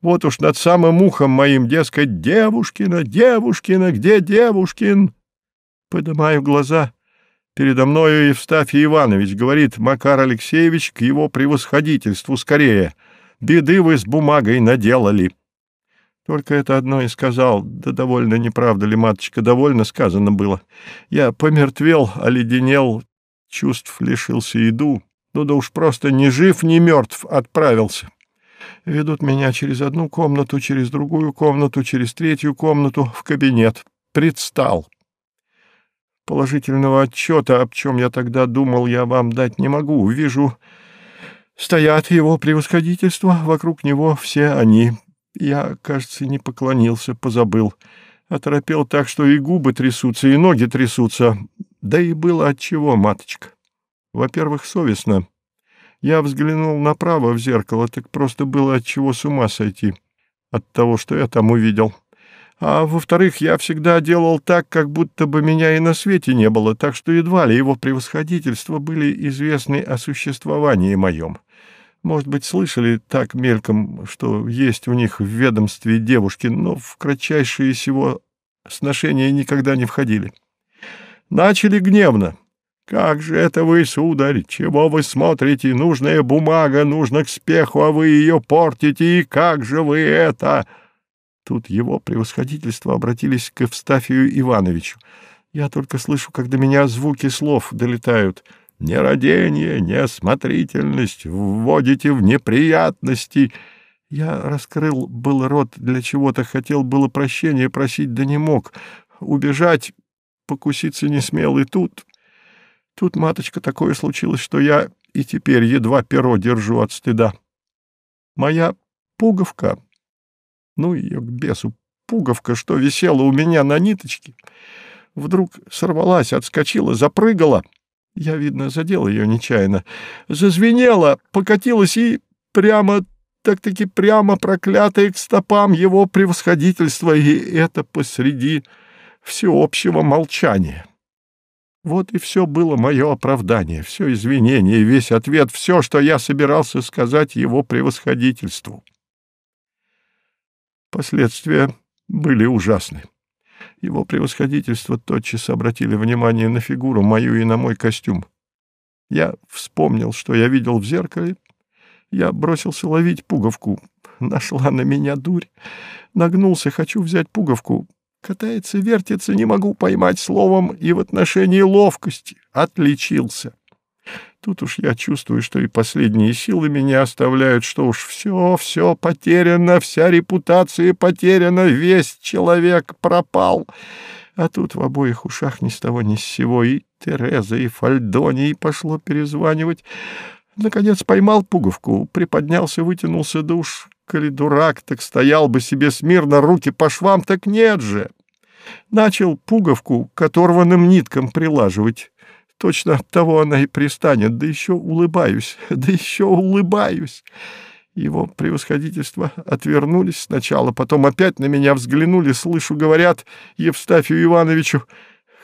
Speaker 2: Вот уж над самым ухом моим, дескать, «Девушкина, Девушкина, где Девушкин?» Поднимаю глаза. Передо мною Евстафий Иванович говорит, Макар Алексеевич, к его превосходительству скорее — Беды вы с бумагой наделали. Только это одно и сказал. Да довольно, не правда ли, маточка, довольно сказано было. Я помертвел, оледенел, чувств лишился иду. Ну да уж просто ни жив, ни мертв отправился. Ведут меня через одну комнату, через другую комнату, через третью комнату в кабинет. Предстал. Положительного отчета, об чем я тогда думал, я вам дать не могу. Вижу, Стоят его превосходительство, вокруг него все они. Я, кажется, не поклонился, позабыл. Оторопел так, что и губы трясутся, и ноги трясутся. Да и было отчего, маточка. Во-первых, совестно. Я взглянул направо в зеркало, так просто было отчего с ума сойти от того, что я там увидел. А во-вторых, я всегда делал так, как будто бы меня и на свете не было, так что едва ли его превосходительство были известны о существовании моем. Может быть, слышали так мельком, что есть у них в ведомстве девушки, но в кратчайшие сего сношения никогда не входили. Начали гневно. Как же это вы, сударь? Чего вы смотрите? Нужная бумага, нужно к спеху, а вы ее портите, и как же вы это?» Тут его превосходительство обратились к Евстафию Ивановичу. Я только слышу, до меня звуки слов долетают. «Нерадение, неосмотрительность, вводите в неприятности». Я раскрыл был рот для чего-то, хотел было прощения просить, да не мог. Убежать, покуситься не смел, и тут... Тут, маточка, такое случилось, что я и теперь едва перо держу от стыда. Моя пуговка, ну ее к бесу, пуговка, что висела у меня на ниточке, вдруг сорвалась, отскочила, запрыгала. Я, видно, задел ее нечаянно. Зазвенела, покатилась и прямо, так-таки прямо проклятая к стопам его превосходительства, и это посреди всеобщего молчания. Вот и все было мое оправдание, все извинение, весь ответ, все, что я собирался сказать его превосходительству. Последствия были ужасны. Его превосходительство тотчас обратили внимание на фигуру мою и на мой костюм. Я вспомнил, что я видел в зеркале. Я бросился ловить пуговку. Нашла на меня дурь. Нагнулся, хочу взять пуговку. Катается, вертится, не могу поймать словом, и в отношении ловкости отличился. Тут уж я чувствую, что и последние силы меня оставляют, что уж все, все потеряно, вся репутация потеряна, весь человек пропал. А тут в обоих ушах ни с того ни с сего и Тереза, и Фальдони, и пошло перезванивать. Наконец поймал пуговку, приподнялся, вытянулся, да уж коли дурак, так стоял бы себе смирно, руки по швам, так нет же. Начал пуговку к оторванным ниткам прилаживать. Точно от того она и пристанет, да еще улыбаюсь, да еще улыбаюсь. Его превосходительство отвернулись сначала, потом опять на меня взглянули, слышу, говорят Евстафию Ивановичу,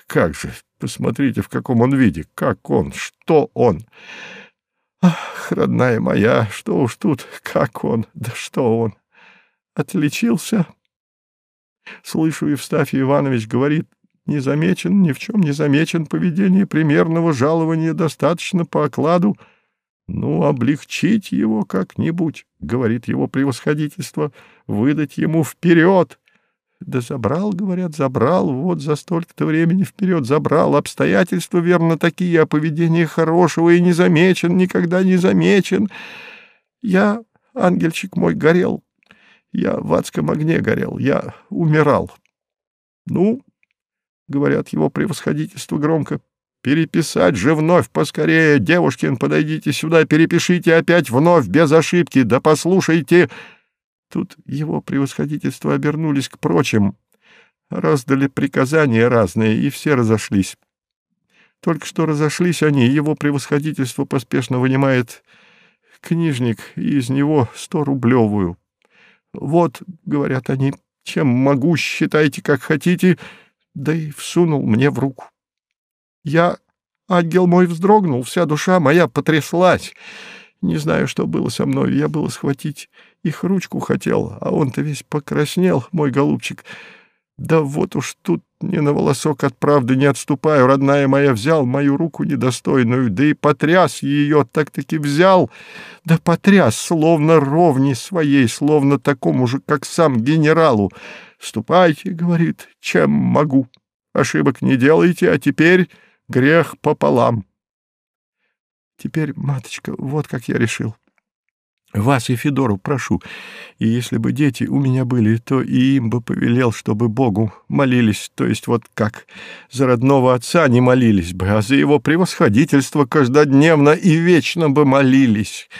Speaker 2: «Как же, посмотрите, в каком он виде, как он, что он!» Ах, родная моя, что уж тут, как он, да что он. Отличился. Слышу, Евстафий Иванович говорит, не замечен, ни в чем не замечен, поведение примерного жалования достаточно по окладу. Ну, облегчить его как-нибудь, говорит его превосходительство, выдать ему вперед. Да забрал, говорят, забрал, вот за столько-то времени вперед забрал. Обстоятельства, верно, такие, а поведение хорошего и не замечен, никогда не замечен. Я, ангельчик мой, горел. Я в адском огне горел, я умирал. Ну, говорят его превосходительство громко, переписать же вновь поскорее. Девушкин, подойдите сюда, перепишите опять вновь, без ошибки, да послушайте... Тут его превосходительство обернулись к прочим, раздали приказания разные, и все разошлись. Только что разошлись они, его превосходительство поспешно вынимает книжник, и из него сто рублевую. «Вот», — говорят они, — «чем могу, считайте, как хотите», да и всунул мне в руку. Я, ангел мой, вздрогнул, вся душа моя потряслась. Не знаю, что было со мной, я было схватить их ручку хотел, а он-то весь покраснел, мой голубчик. Да вот уж тут ни на волосок от правды не отступаю, родная моя, взял мою руку недостойную, да и потряс ее, так-таки взял, да потряс, словно ровни своей, словно такому же, как сам генералу. «Ступайте», — говорит, — «чем могу. Ошибок не делайте, а теперь грех пополам». Теперь, маточка, вот как я решил. Вас и Федору прошу, и если бы дети у меня были, то и им бы повелел, чтобы Богу молились, то есть вот как, за родного отца не молились бы, а за его превосходительство каждодневно и вечно бы молились.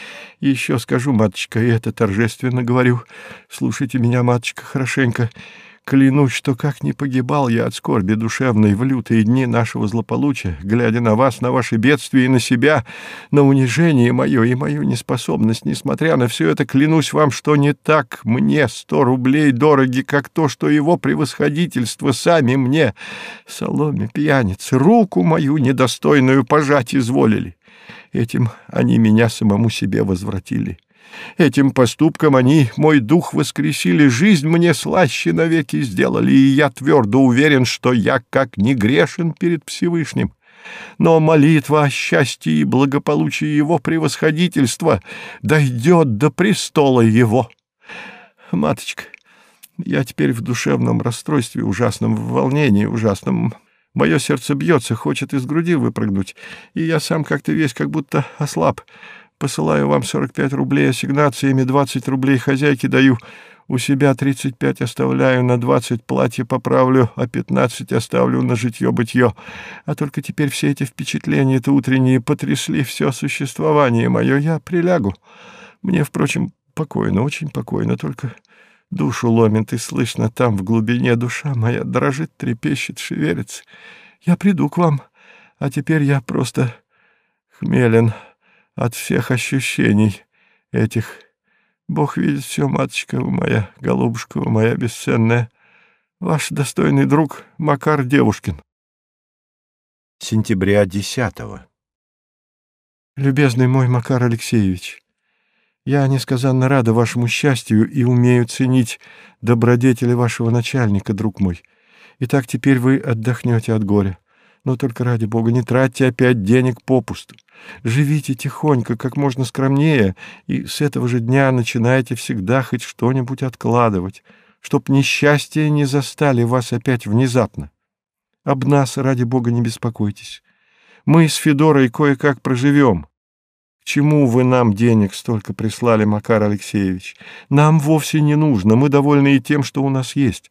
Speaker 2: Еще скажу, маточка, и это торжественно говорю, слушайте меня, маточка, хорошенько, — Клянусь, что как не погибал я от скорби душевной в лютые дни нашего злополучия, глядя на вас, на ваши бедствия и на себя, на унижение мое и мою неспособность, несмотря на все это, клянусь вам, что не так мне сто рублей дороги, как то, что его превосходительство сами мне, соломе пьяницы, руку мою недостойную пожать изволили. Этим они меня самому себе возвратили. Этим поступком они мой дух воскресили, жизнь мне слаще навеки сделали, и я твердо уверен, что я как не грешен перед Всевышним. но молитва о счастье и благополучии его превосходительства дойдет до престола его. Маточка, я теперь в душевном расстройстве, ужасном в волнении, ужасном. Мое сердце бьется, хочет из груди выпрыгнуть, и я сам как-то весь как будто ослаб. Посылаю вам 45 рублей ассигнациями, 20 рублей хозяйке даю. У себя 35 оставляю, на 20 платье поправлю, а 15 оставлю на житье-бытье. А только теперь все эти впечатления-то утренние потрясли все существование мое. Я прилягу. Мне, впрочем, покойно, очень покойно, только душу ломит, и слышно там, в глубине душа моя дрожит, трепещет, шевелится. Я приду к вам, а теперь я просто хмелен» от всех ощущений этих. Бог видит все, маточка вы моя, голубушка вы моя бесценная. Ваш достойный друг Макар Девушкин.
Speaker 1: Сентября десятого.
Speaker 2: Любезный мой Макар Алексеевич, я несказанно рада вашему счастью и умею ценить добродетели вашего начальника, друг мой. Итак, теперь вы отдохнете от горя. Но только ради бога не тратьте опять денег попусту. Живите тихонько, как можно скромнее, и с этого же дня начинайте всегда хоть что-нибудь откладывать, чтоб несчастья не застали вас опять внезапно. Об нас, ради бога, не беспокойтесь. Мы с Федорой кое-как проживем. Чему вы нам денег столько прислали, Макар Алексеевич? Нам вовсе не нужно, мы довольны и тем, что у нас есть».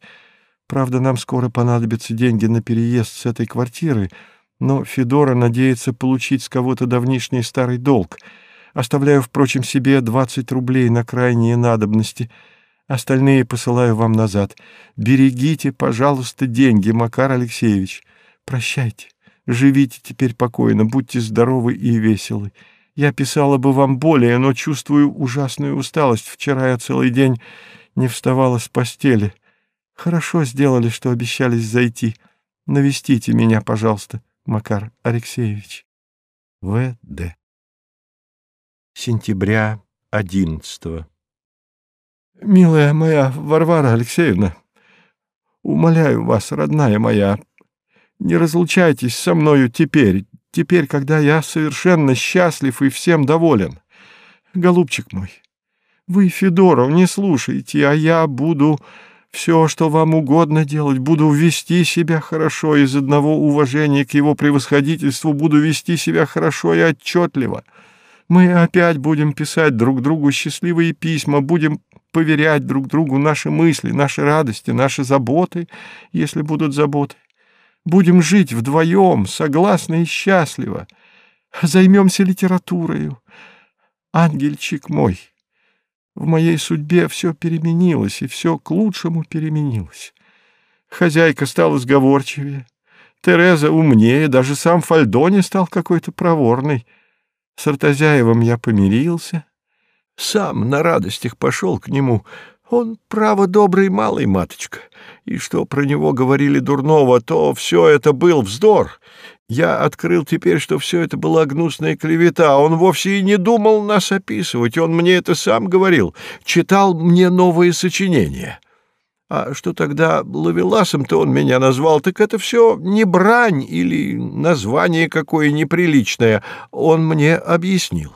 Speaker 2: Правда, нам скоро понадобятся деньги на переезд с этой квартиры, но Федора надеется получить с кого-то давнишний старый долг. Оставляю, впрочем, себе 20 рублей на крайние надобности. Остальные посылаю вам назад. Берегите, пожалуйста, деньги, Макар Алексеевич. Прощайте. Живите теперь покойно, будьте здоровы и веселы. Я писала бы вам более, но чувствую ужасную усталость. Вчера я целый день не вставала с постели. Хорошо сделали, что обещались зайти. Навестите меня, пожалуйста, Макар Алексеевич.
Speaker 1: В.Д. Сентября одиннадцатого.
Speaker 2: Милая моя Варвара Алексеевна, умоляю вас, родная моя, не разлучайтесь со мною теперь, теперь, когда я совершенно счастлив и всем доволен. Голубчик мой, вы Федоров не слушайте, а я буду все, что вам угодно делать, буду вести себя хорошо, из одного уважения к его превосходительству буду вести себя хорошо и отчетливо. Мы опять будем писать друг другу счастливые письма, будем поверять друг другу наши мысли, наши радости, наши заботы, если будут заботы. Будем жить вдвоем, согласно и счастливо. Займемся литературою. Ангельчик мой, в моей судьбе все переменилось, и все к лучшему переменилось. Хозяйка стала сговорчивее, Тереза умнее, даже сам Фальдони стал какой-то проворный. С Артазяевым я помирился, сам на радостях пошел к нему. Он, право, добрый малый, маточка, и что про него говорили дурного, то все это был вздор, я открыл теперь, что все это была гнусная клевета. Он вовсе и не думал нас описывать. Он мне это сам говорил. Читал мне новые сочинения. А что тогда Лавеласом-то он меня назвал, так это все не брань или название какое неприличное. Он мне объяснил.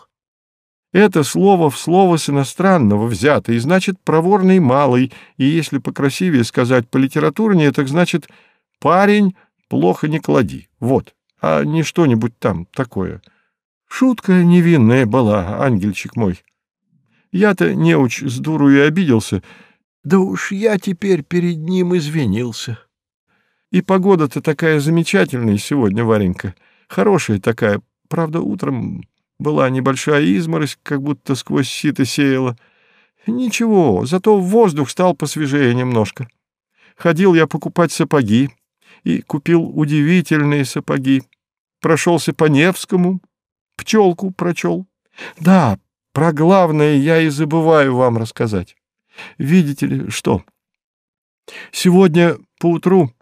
Speaker 2: Это слово в слово с иностранного взято, и значит проворный малый, и если покрасивее сказать по литературнее, так значит парень плохо не клади. Вот а не что-нибудь там такое. Шутка невинная была, ангельчик мой. Я-то неуч с дуру и обиделся, да уж я теперь перед ним извинился. И погода-то такая замечательная сегодня, Варенька, хорошая такая, правда, утром была небольшая изморозь, как будто сквозь сито сеяла. Ничего, зато воздух стал посвежее немножко. Ходил я покупать сапоги и купил удивительные сапоги прошелся по Невскому, пчелку прочел. Да, про главное я и забываю вам рассказать. Видите ли, что? Сегодня поутру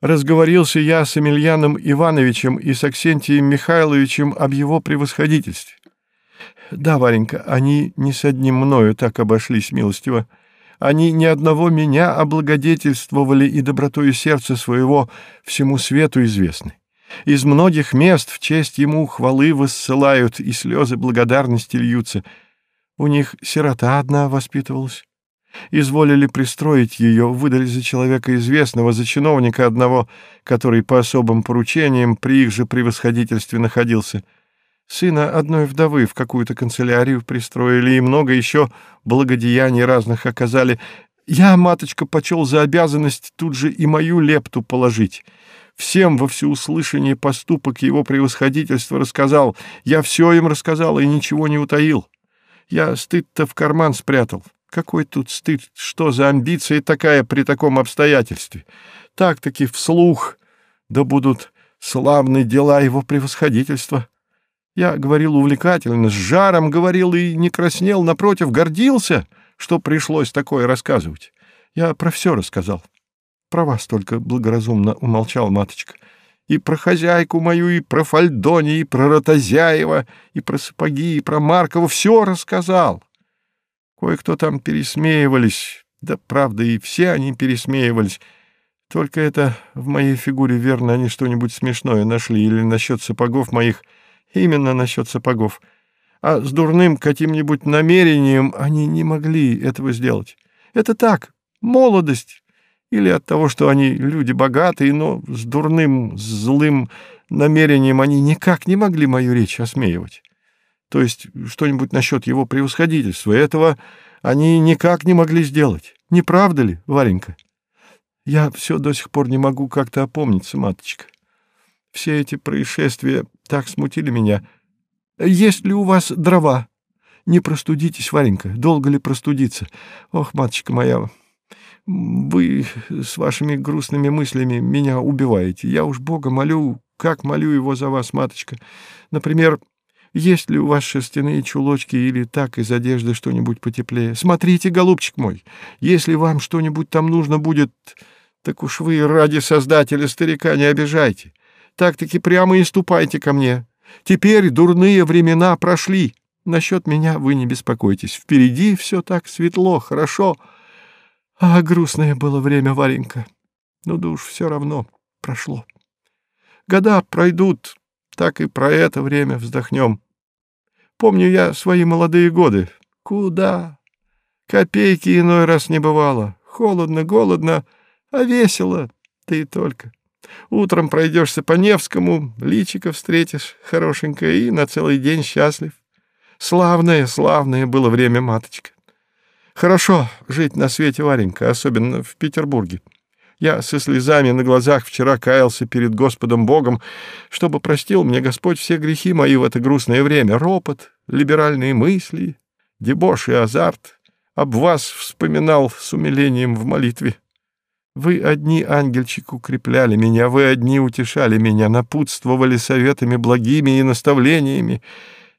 Speaker 2: разговорился я с Емельяном Ивановичем и с Аксентием Михайловичем об его превосходительстве. Да, Варенька, они не с одним мною так обошлись милостиво. Они ни одного меня облагодетельствовали и добротою сердца своего всему свету известны. Из многих мест в честь ему хвалы воссылают, и слезы благодарности льются. У них сирота одна воспитывалась. Изволили пристроить ее, выдали за человека известного, за чиновника одного, который по особым поручениям при их же превосходительстве находился. Сына одной вдовы в какую-то канцелярию пристроили, и много еще благодеяний разных оказали. Я, маточка, почел за обязанность тут же и мою лепту положить. Всем во всеуслышание поступок его превосходительства рассказал. Я все им рассказал и ничего не утаил. Я стыд-то в карман спрятал. Какой тут стыд? Что за амбиция такая при таком обстоятельстве? Так-таки вслух, да будут славные дела его превосходительства. Я говорил увлекательно, с жаром говорил и не краснел, напротив, гордился, что пришлось такое рассказывать. Я про все рассказал. Про вас только благоразумно умолчал маточка. И про хозяйку мою, и про Фальдони, и про Ротозяева, и про сапоги, и про Маркова все рассказал. Кое-кто там пересмеивались, да правда и все они пересмеивались. Только это в моей фигуре верно они что-нибудь смешное нашли или насчет сапогов моих, именно насчет сапогов. А с дурным каким-нибудь намерением они не могли этого сделать. Это так, молодость, или от того, что они люди богатые, но с дурным, злым намерением они никак не могли мою речь осмеивать то есть что-нибудь насчет его превосходительства. Этого они никак не могли сделать. Не правда ли, Варенька? Я все до сих пор не могу как-то опомниться, маточка. Все эти происшествия так смутили меня. Есть ли у вас дрова? Не простудитесь, Варенька. Долго ли простудиться? Ох, маточка моя, вы с вашими грустными мыслями меня убиваете. Я уж Бога молю, как молю его за вас, маточка. Например, есть ли у вас шерстяные чулочки или так из одежды что-нибудь потеплее? Смотрите, голубчик мой, если вам что-нибудь там нужно будет, так уж вы ради Создателя старика не обижайте. Так-таки прямо и ступайте ко мне. Теперь дурные времена прошли. Насчет меня вы не беспокойтесь. Впереди все так светло, хорошо. А грустное было время, Варенька. Ну да уж все равно прошло. Года пройдут, так и про это время вздохнем. Помню я свои молодые годы. Куда? Копейки иной раз не бывало. Холодно, голодно, а весело. Ты только. Утром пройдешься по Невскому, личико встретишь, хорошенькое, и на целый день счастлив. Славное, славное было время, маточка. Хорошо жить на свете, Варенька, особенно в Петербурге. Я со слезами на глазах вчера каялся перед Господом Богом, чтобы простил мне Господь все грехи мои в это грустное время. Ропот, либеральные мысли, дебош и азарт. Об вас вспоминал с умилением в молитве. Вы одни, ангельчик, укрепляли меня, вы одни утешали меня, напутствовали советами благими и наставлениями.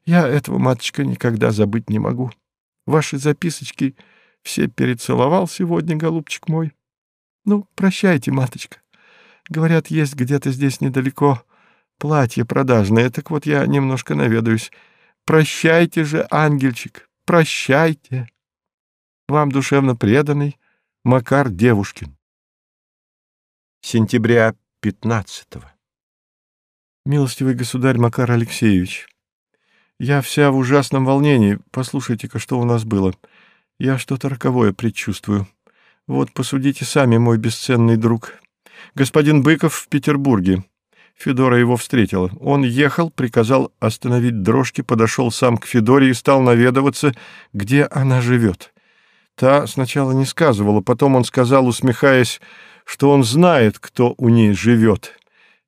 Speaker 2: Я этого, маточка, никогда забыть не могу. Ваши записочки все перецеловал сегодня, голубчик мой. Ну, прощайте, маточка. Говорят, есть где-то здесь недалеко платье продажное, так вот я немножко наведаюсь. Прощайте же, ангельчик, прощайте. Вам душевно преданный Макар Девушкин.
Speaker 1: Сентября 15 -го.
Speaker 2: Милостивый государь Макар Алексеевич, я вся в ужасном волнении. Послушайте-ка, что у нас было. Я что-то роковое предчувствую. Вот посудите сами, мой бесценный друг. Господин Быков в Петербурге. Федора его встретила. Он ехал, приказал остановить дрожки, подошел сам к Федоре и стал наведываться, где она живет. Та сначала не сказывала, потом он сказал, усмехаясь, что он знает, кто у ней живет.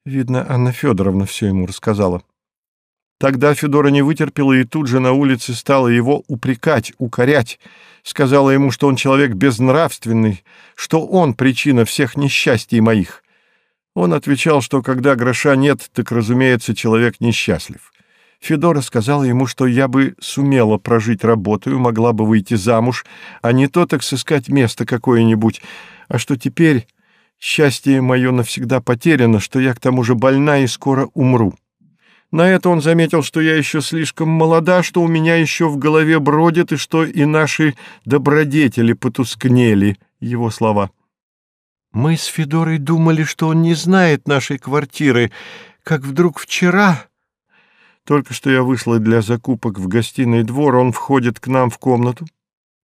Speaker 2: Видно, Анна Федоровна все ему рассказала. Тогда Федора не вытерпела и тут же на улице стала его упрекать, укорять, сказала ему, что он человек безнравственный, что он причина всех несчастий моих. Он отвечал, что когда гроша нет, так, разумеется, человек несчастлив. Федора сказала ему, что я бы сумела прожить работаю, могла бы выйти замуж, а не то так сыскать место какое-нибудь, а что теперь счастье мое навсегда потеряно, что я к тому же больна и скоро умру. На это он заметил, что я еще слишком молода, что у меня еще в голове бродит, и что и наши добродетели потускнели, его слова. Мы с Федорой думали, что он не знает нашей квартиры, как вдруг вчера... Только что я вышла для закупок в гостиный двор, он входит к нам в комнату.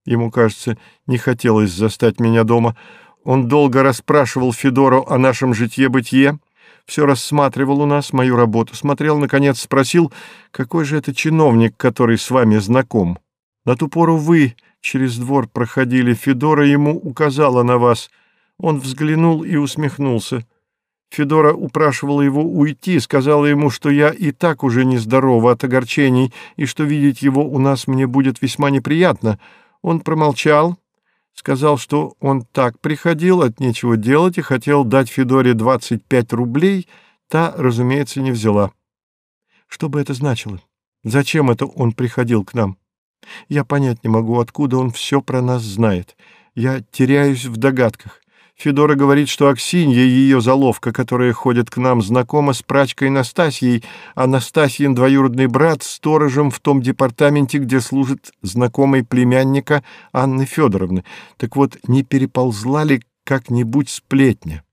Speaker 2: Ему, кажется, не хотелось застать меня дома. Он долго расспрашивал Федору о нашем житье-бытие, все рассматривал у нас мою работу, смотрел, наконец спросил, какой же это чиновник, который с вами знаком. На ту пору вы через двор проходили, Федора ему указала на вас. Он взглянул и усмехнулся. Федора упрашивала его уйти, сказала ему, что я и так уже нездорова от огорчений, и что видеть его у нас мне будет весьма неприятно. Он промолчал, сказал, что он так приходил, от нечего делать, и хотел дать Федоре 25 рублей, та, разумеется, не взяла. Что бы это значило? Зачем это он приходил к нам? Я понять не могу, откуда он все про нас знает. Я теряюсь в догадках. Федора говорит, что Аксинья, ее заловка, которая ходит к нам, знакома с прачкой Настасьей, а Настасьин двоюродный брат — сторожем в том департаменте, где служит знакомый племянника Анны Федоровны. Так вот, не переползла ли как-нибудь сплетня?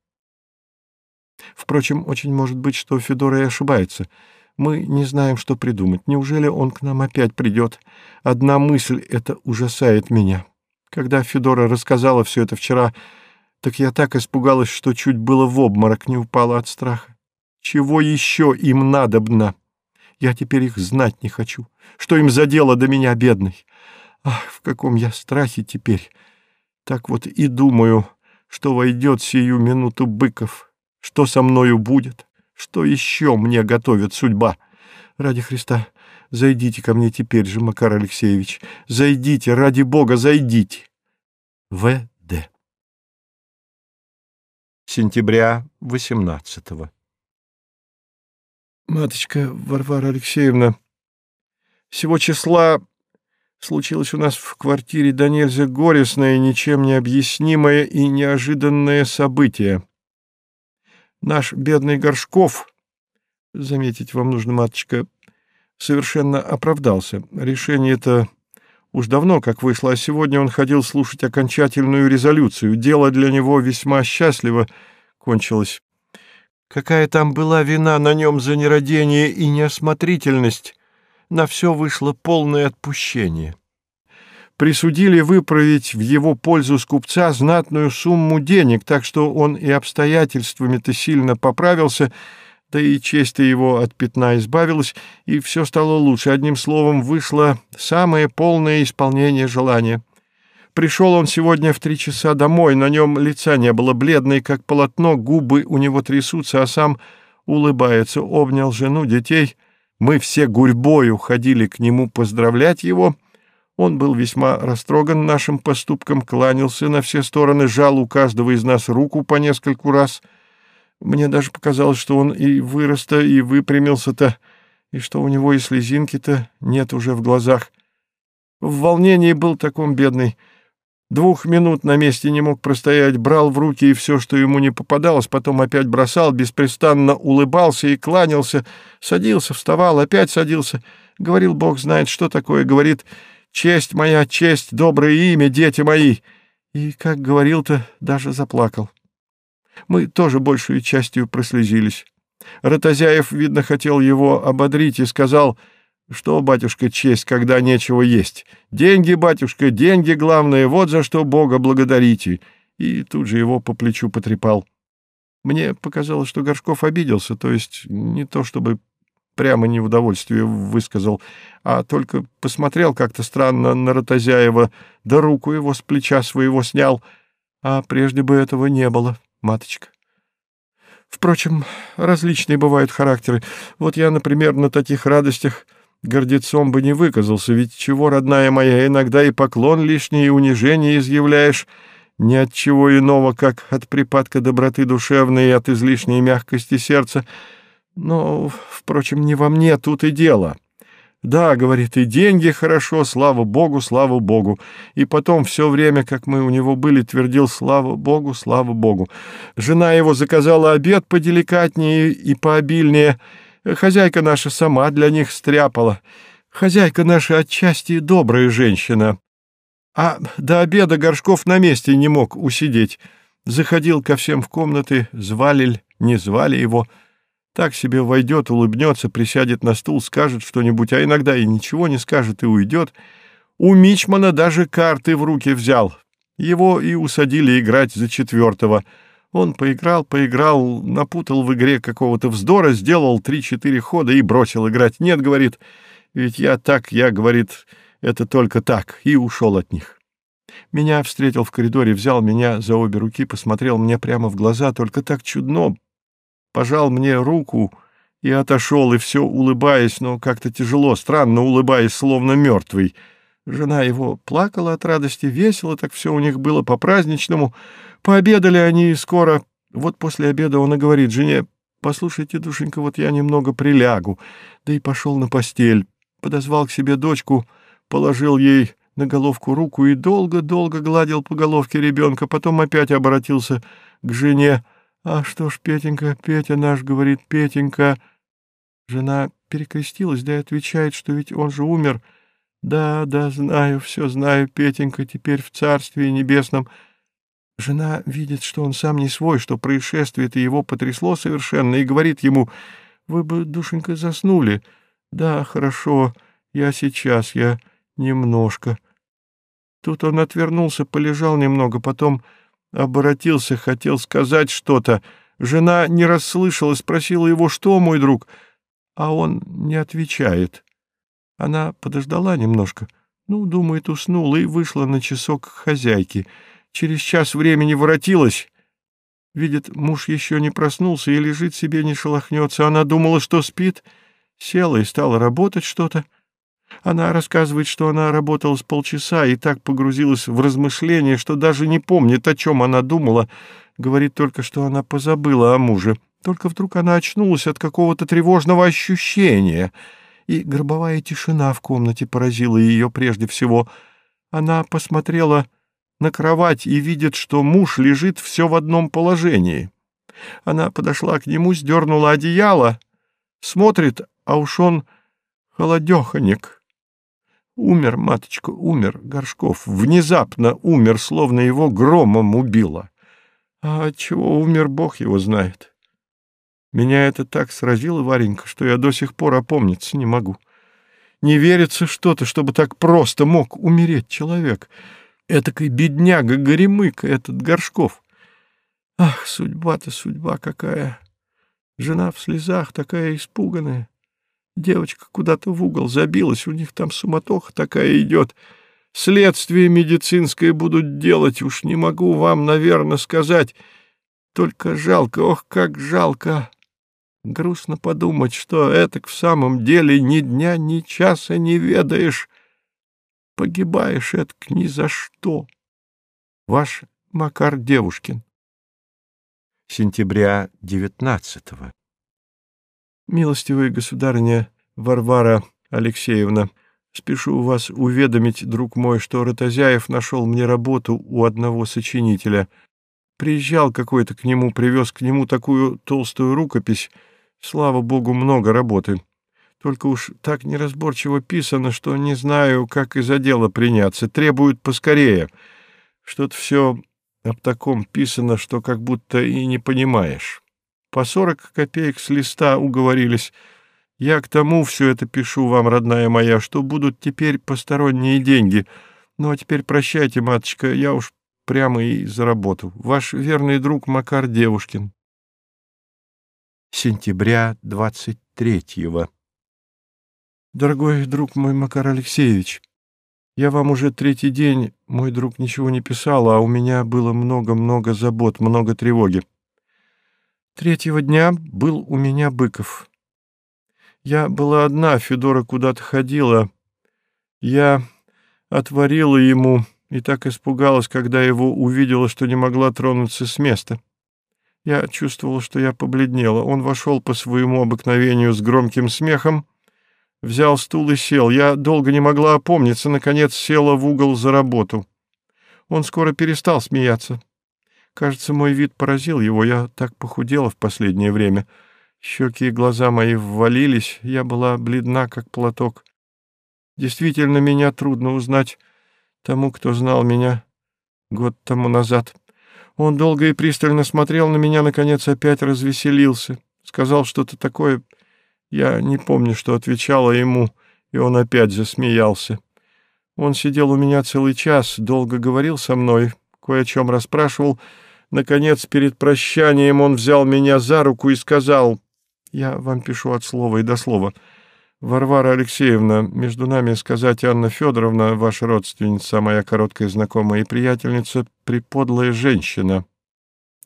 Speaker 2: Впрочем, очень может быть, что Федора и ошибается. Мы не знаем, что придумать. Неужели он к нам опять придет? Одна мысль это ужасает меня. Когда Федора рассказала все это вчера, так я так испугалась, что чуть было в обморок не упала от страха. Чего еще им надобно? Я теперь их знать не хочу. Что им за дело до меня, бедный? Ах, в каком я страхе теперь! Так вот и думаю, что войдет сию минуту Быков. Что со мною будет? Что еще мне готовит судьба? Ради Христа, зайдите ко мне теперь же, Макар Алексеевич. Зайдите, ради Бога, зайдите. В
Speaker 1: сентября 18-го.
Speaker 2: Маточка Варвара Алексеевна, сего числа случилось у нас в квартире до нельзя горестное, ничем не объяснимое и неожиданное событие. Наш бедный Горшков, заметить вам нужно, маточка, совершенно оправдался. Решение это Уж давно как вышло, а сегодня он ходил слушать окончательную резолюцию. Дело для него весьма счастливо кончилось. Какая там была вина на нем за нерадение и неосмотрительность, на все вышло полное отпущение. Присудили выправить в его пользу скупца знатную сумму денег, так что он и обстоятельствами-то сильно поправился — да и честь-то его от пятна избавилась, и все стало лучше. Одним словом, вышло самое полное исполнение желания. Пришел он сегодня в три часа домой, на нем лица не было, бледный, как полотно, губы у него трясутся, а сам улыбается, обнял жену, детей. Мы все гурьбою ходили к нему поздравлять его. Он был весьма растроган нашим поступком, кланялся на все стороны, жал у каждого из нас руку по нескольку раз — мне даже показалось, что он и вырос-то, и выпрямился-то, и что у него и слезинки-то нет уже в глазах. В волнении был таком бедный. Двух минут на месте не мог простоять, брал в руки и все, что ему не попадалось, потом опять бросал, беспрестанно улыбался и кланялся, садился, вставал, опять садился. Говорил, Бог знает, что такое, говорит, «Честь моя, честь, доброе имя, дети мои!» И, как говорил-то, даже заплакал. Мы тоже большую частью прослезились. Ротозяев, видно, хотел его ободрить и сказал, что, батюшка, честь, когда нечего есть. Деньги, батюшка, деньги главное, вот за что Бога благодарите. И тут же его по плечу потрепал. Мне показалось, что Горшков обиделся, то есть не то чтобы прямо неудовольствие высказал, а только посмотрел как-то странно на Ротозяева, да руку его с плеча своего снял, а прежде бы этого не было маточка. Впрочем, различные бывают характеры. Вот я, например, на таких радостях гордецом бы не выказался, ведь чего, родная моя, иногда и поклон лишний, и унижение изъявляешь, ни от чего иного, как от припадка доброты душевной и от излишней мягкости сердца. Но, впрочем, не во мне тут и дело. Да, говорит, и деньги хорошо, слава богу, слава богу. И потом все время, как мы у него были, твердил слава богу, слава богу. Жена его заказала обед поделикатнее и пообильнее. Хозяйка наша сама для них стряпала. Хозяйка наша отчасти добрая женщина. А до обеда Горшков на месте не мог усидеть. Заходил ко всем в комнаты, звали ль, не звали его — Так себе войдет, улыбнется, присядет на стул, скажет что-нибудь, а иногда и ничего не скажет и уйдет. У Мичмана даже карты в руки взял. Его и усадили играть за четвертого. Он поиграл, поиграл, напутал в игре какого-то вздора, сделал три-четыре хода и бросил играть. Нет, говорит, ведь я так, я, говорит, это только так, и ушел от них. Меня встретил в коридоре, взял меня за обе руки, посмотрел мне прямо в глаза, только так чудно, пожал мне руку и отошел, и все улыбаясь, но как-то тяжело, странно улыбаясь, словно мертвый. Жена его плакала от радости, весело так все у них было по-праздничному. Пообедали они скоро. Вот после обеда он и говорит жене, «Послушайте, душенька, вот я немного прилягу». Да и пошел на постель. Подозвал к себе дочку, положил ей на головку руку и долго-долго гладил по головке ребенка, потом опять обратился к жене. «А что ж, Петенька, Петя наш, — говорит, — Петенька...» Жена перекрестилась, да и отвечает, что ведь он же умер. «Да, да, знаю, все знаю, Петенька, теперь в Царстве Небесном...» Жена видит, что он сам не свой, что происшествие-то его потрясло совершенно, и говорит ему, «Вы бы, душенька, заснули. Да, хорошо, я сейчас, я немножко». Тут он отвернулся, полежал немного, потом обратился, хотел сказать что-то. Жена не расслышала, спросила его, что, мой друг, а он не отвечает. Она подождала немножко, ну, думает, уснула и вышла на часок к хозяйке. Через час времени воротилась. Видит, муж еще не проснулся и лежит себе, не шелохнется. Она думала, что спит, села и стала работать что-то. Она рассказывает, что она работала с полчаса и так погрузилась в размышления, что даже не помнит, о чем она думала. Говорит только, что она позабыла о муже. Только вдруг она очнулась от какого-то тревожного ощущения, и гробовая тишина в комнате поразила ее прежде всего. Она посмотрела на кровать и видит, что муж лежит все в одном положении. Она подошла к нему, сдернула одеяло, смотрит, а уж он холодеханик. Умер, маточка, умер, Горшков. Внезапно умер, словно его громом убило. А чего умер, Бог его знает. Меня это так сразило, Варенька, что я до сих пор опомниться не могу. Не верится что-то, чтобы так просто мог умереть человек. Этакой бедняга Горемыка этот Горшков. Ах, судьба-то судьба какая! Жена в слезах такая испуганная. Девочка куда-то в угол забилась, у них там суматоха такая идет. Следствие медицинское будут делать, уж не могу вам, наверное, сказать. Только жалко, ох, как жалко. Грустно подумать, что этак в самом деле ни дня, ни часа не ведаешь. Погибаешь этак ни за что. Ваш Макар Девушкин.
Speaker 1: Сентября девятнадцатого.
Speaker 2: Милостивая государыня Варвара Алексеевна, спешу вас уведомить, друг мой, что Ротозяев нашел мне работу у одного сочинителя. Приезжал какой-то к нему, привез к нему такую толстую рукопись. Слава богу, много работы. Только уж так неразборчиво писано, что не знаю, как из-за дела приняться. Требуют поскорее. Что-то все об таком писано, что как будто и не понимаешь. По сорок копеек с листа уговорились. Я к тому все это пишу вам, родная моя, что будут теперь посторонние деньги. Ну, а теперь прощайте, маточка, я уж прямо и за работу. Ваш верный друг Макар Девушкин.
Speaker 1: Сентября двадцать третьего.
Speaker 2: Дорогой друг мой Макар Алексеевич, я вам уже третий день, мой друг, ничего не писал, а у меня было много-много забот, много тревоги. Третьего дня был у меня Быков. Я была одна, Федора куда-то ходила. Я отворила ему и так испугалась, когда его увидела, что не могла тронуться с места. Я чувствовала, что я побледнела. Он вошел по своему обыкновению с громким смехом, взял стул и сел. Я долго не могла опомниться, наконец села в угол за работу. Он скоро перестал смеяться. Кажется, мой вид поразил его. Я так похудела в последнее время. Щеки и глаза мои ввалились. Я была бледна, как платок. Действительно, меня трудно узнать тому, кто знал меня год тому назад. Он долго и пристально смотрел на меня, наконец опять развеселился. сказал что-то такое. Я не помню, что отвечала ему, и он опять засмеялся. Он сидел у меня целый час, долго говорил со мной, кое о чем расспрашивал. Наконец, перед прощанием он взял меня за руку и сказал, я вам пишу от слова и до слова, «Варвара Алексеевна, между нами сказать Анна Федоровна, ваша родственница, моя короткая знакомая и приятельница, приподлая женщина».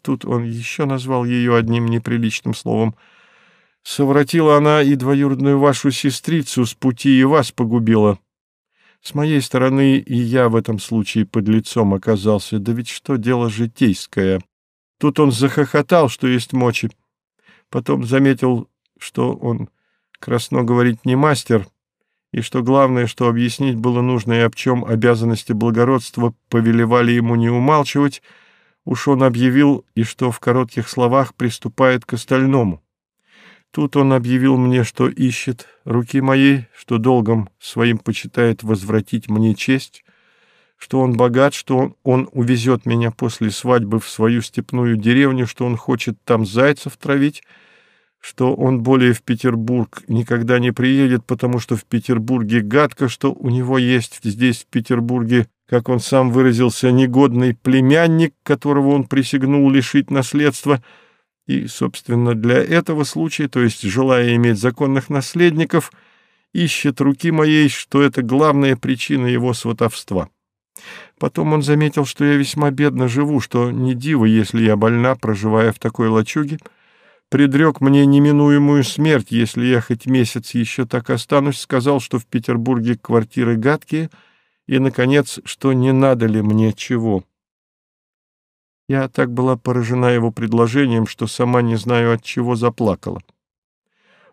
Speaker 2: Тут он еще назвал ее одним неприличным словом. «Совратила она и двоюродную вашу сестрицу с пути и вас погубила». С моей стороны и я в этом случае под лицом оказался. Да ведь что дело житейское? Тут он захохотал, что есть мочи. Потом заметил, что он красно говорить не мастер, и что главное, что объяснить было нужно и об чем обязанности благородства повелевали ему не умалчивать, уж он объявил, и что в коротких словах приступает к остальному. Тут он объявил мне, что ищет руки моей, что долгом своим почитает возвратить мне честь, что он богат, что он, он увезет меня после свадьбы в свою степную деревню, что он хочет там зайцев травить, что он более в Петербург никогда не приедет, потому что в Петербурге гадко, что у него есть здесь, в Петербурге, как он сам выразился, негодный племянник, которого он присягнул лишить наследства — и, собственно, для этого случая, то есть желая иметь законных наследников, ищет руки моей, что это главная причина его сватовства. Потом он заметил, что я весьма бедно живу, что не диво, если я больна, проживая в такой лачуге, предрек мне неминуемую смерть, если я хоть месяц еще так останусь, сказал, что в Петербурге квартиры гадкие, и, наконец, что не надо ли мне чего. Я так была поражена его предложением, что сама не знаю, от чего заплакала.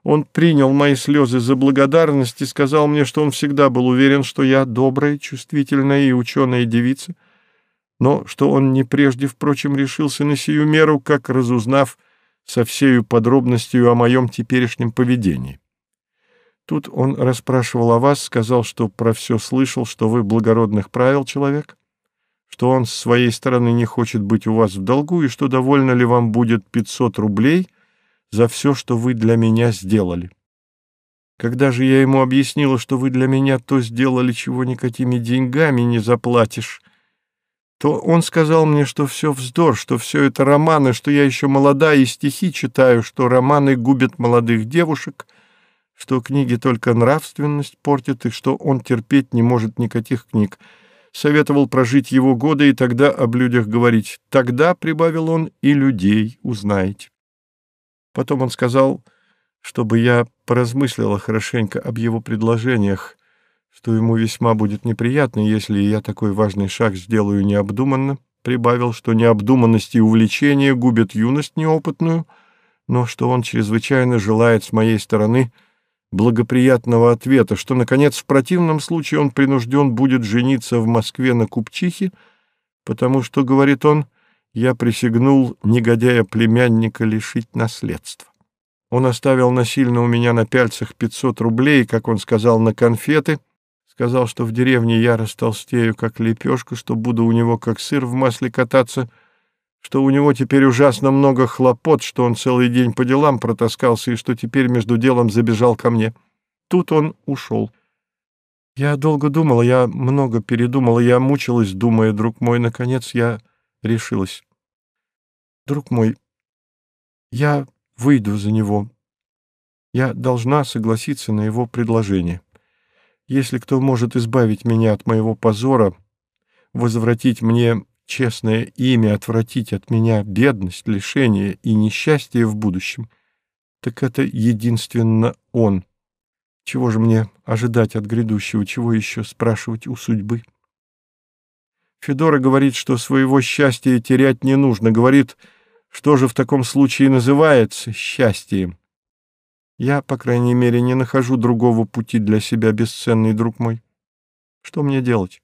Speaker 2: Он принял мои слезы за благодарность и сказал мне, что он всегда был уверен, что я добрая, чувствительная и ученая девица, но что он не прежде, впрочем, решился на сию меру, как разузнав со всею подробностью о моем теперешнем поведении. Тут он расспрашивал о вас, сказал, что про все слышал, что вы благородных правил человек, что он с своей стороны не хочет быть у вас в долгу и что довольно ли вам будет 500 рублей за все, что вы для меня сделали. Когда же я ему объяснила, что вы для меня то сделали, чего никакими деньгами не заплатишь, то он сказал мне, что все вздор, что все это романы, что я еще молода и стихи читаю, что романы губят молодых девушек, что книги только нравственность портят и что он терпеть не может никаких книг советовал прожить его годы и тогда об людях говорить. Тогда, — прибавил он, — и людей узнаете. Потом он сказал, чтобы я поразмыслила хорошенько об его предложениях, что ему весьма будет неприятно, если я такой важный шаг сделаю необдуманно, прибавил, что необдуманность и увлечение губят юность неопытную, но что он чрезвычайно желает с моей стороны — благоприятного ответа, что, наконец, в противном случае он принужден будет жениться в Москве на купчихе, потому что, говорит он, я присягнул негодяя племянника лишить наследства. Он оставил насильно у меня на пяльцах 500 рублей, как он сказал, на конфеты, сказал, что в деревне я растолстею, как лепешка, что буду у него, как сыр в масле кататься — что у него теперь ужасно много хлопот, что он целый день по делам протаскался и что теперь между делом забежал ко мне. Тут он ушел. Я долго думала, я много передумала, я мучилась, думая, друг мой, наконец я решилась. Друг мой, я выйду за него. Я должна согласиться на его предложение. Если кто может избавить меня от моего позора, возвратить мне честное имя отвратить от меня бедность, лишение и несчастье в будущем, так это единственно он. Чего же мне ожидать от грядущего, чего еще спрашивать у судьбы? Федора говорит, что своего счастья терять не нужно, говорит, что же в таком случае называется счастьем. Я, по крайней мере, не нахожу другого пути для себя, бесценный друг мой. Что мне делать?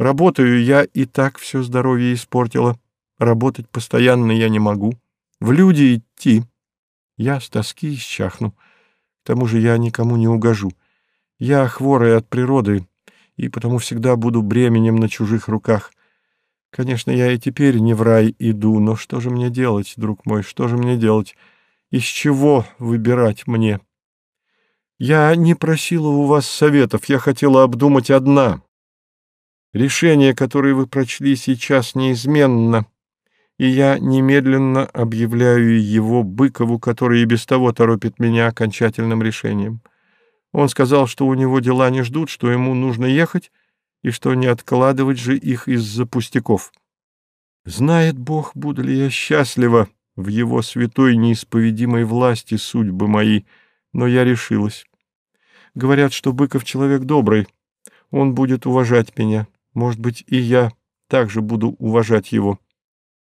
Speaker 2: Работаю я и так все здоровье испортила. Работать постоянно я не могу. В люди идти. Я с тоски исчахну. К тому же я никому не угожу. Я хворая от природы, и потому всегда буду бременем на чужих руках. Конечно, я и теперь не в рай иду, но что же мне делать, друг мой, что же мне делать? из чего выбирать мне. Я не просила у вас советов, я хотела обдумать одна. Решение, которое вы прочли сейчас, неизменно, и я немедленно объявляю его Быкову, который и без того торопит меня окончательным решением. Он сказал, что у него дела не ждут, что ему нужно ехать, и что не откладывать же их из-за пустяков. Знает Бог, буду ли я счастлива в его святой неисповедимой власти судьбы мои, но я решилась. Говорят, что Быков человек добрый, он будет уважать меня, может быть, и я также буду уважать его.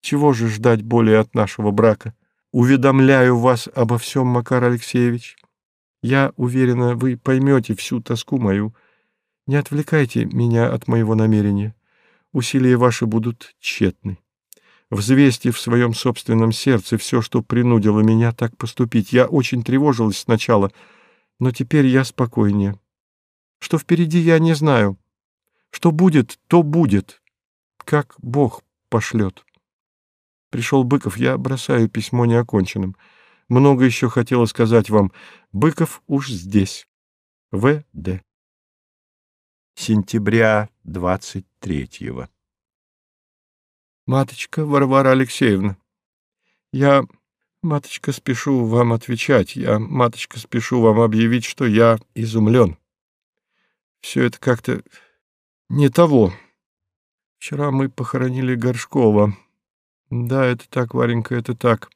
Speaker 2: Чего же ждать более от нашего брака? Уведомляю вас обо всем, Макар Алексеевич. Я уверена, вы поймете всю тоску мою. Не отвлекайте меня от моего намерения. Усилия ваши будут тщетны. Взвесьте в своем собственном сердце все, что принудило меня так поступить. Я очень тревожилась сначала, но теперь я спокойнее. Что впереди, я не знаю. Что будет, то будет. Как Бог пошлет. Пришел Быков, я бросаю письмо неоконченным. Много еще хотела сказать вам. Быков уж здесь. В. Д.
Speaker 1: Сентября 23-го.
Speaker 2: Маточка Варвара Алексеевна, я, маточка, спешу вам отвечать. Я, маточка, спешу вам объявить, что я изумлен. Все это как-то не того. Вчера мы похоронили Горшкова. Да, это так, Варенька, это так.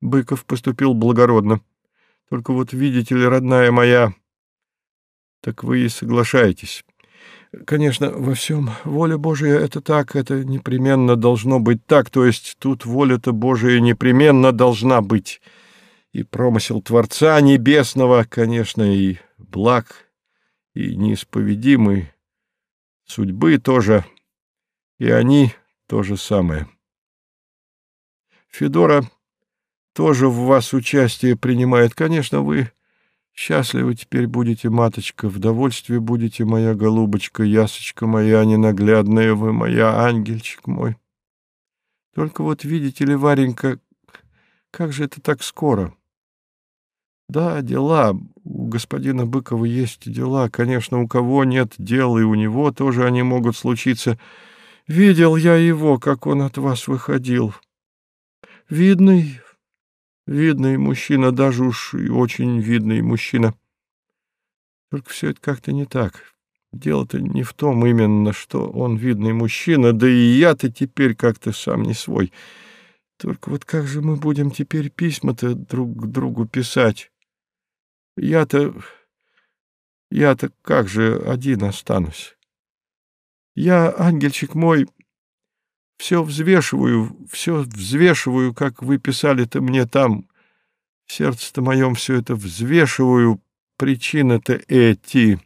Speaker 2: Быков поступил благородно. Только вот видите ли, родная моя, так вы и соглашаетесь. Конечно, во всем воля Божия — это так, это непременно должно быть так, то есть тут воля-то Божия непременно должна быть. И промысел Творца Небесного, конечно, и благ, и неисповедимый, судьбы тоже, и они то же самое. Федора тоже в вас участие принимает. Конечно, вы счастливы теперь будете, маточка, в довольстве будете, моя голубочка, ясочка моя ненаглядная вы, моя ангельчик мой. Только вот видите ли, Варенька, как же это так скоро? Да, дела. Господина Быкова есть дела. Конечно, у кого нет дел, и у него тоже они могут случиться. Видел я его, как он от вас выходил. Видный, видный мужчина, даже уж и очень видный мужчина. Только все это как-то не так. Дело-то не в том именно, что он видный мужчина, да и я-то теперь как-то сам не свой. Только вот как же мы будем теперь письма-то друг к другу писать? Я-то... Я-то как же один останусь? Я, ангельчик мой, все взвешиваю, все взвешиваю, как вы писали-то мне там. Сердце-то моем все это взвешиваю, причины-то эти.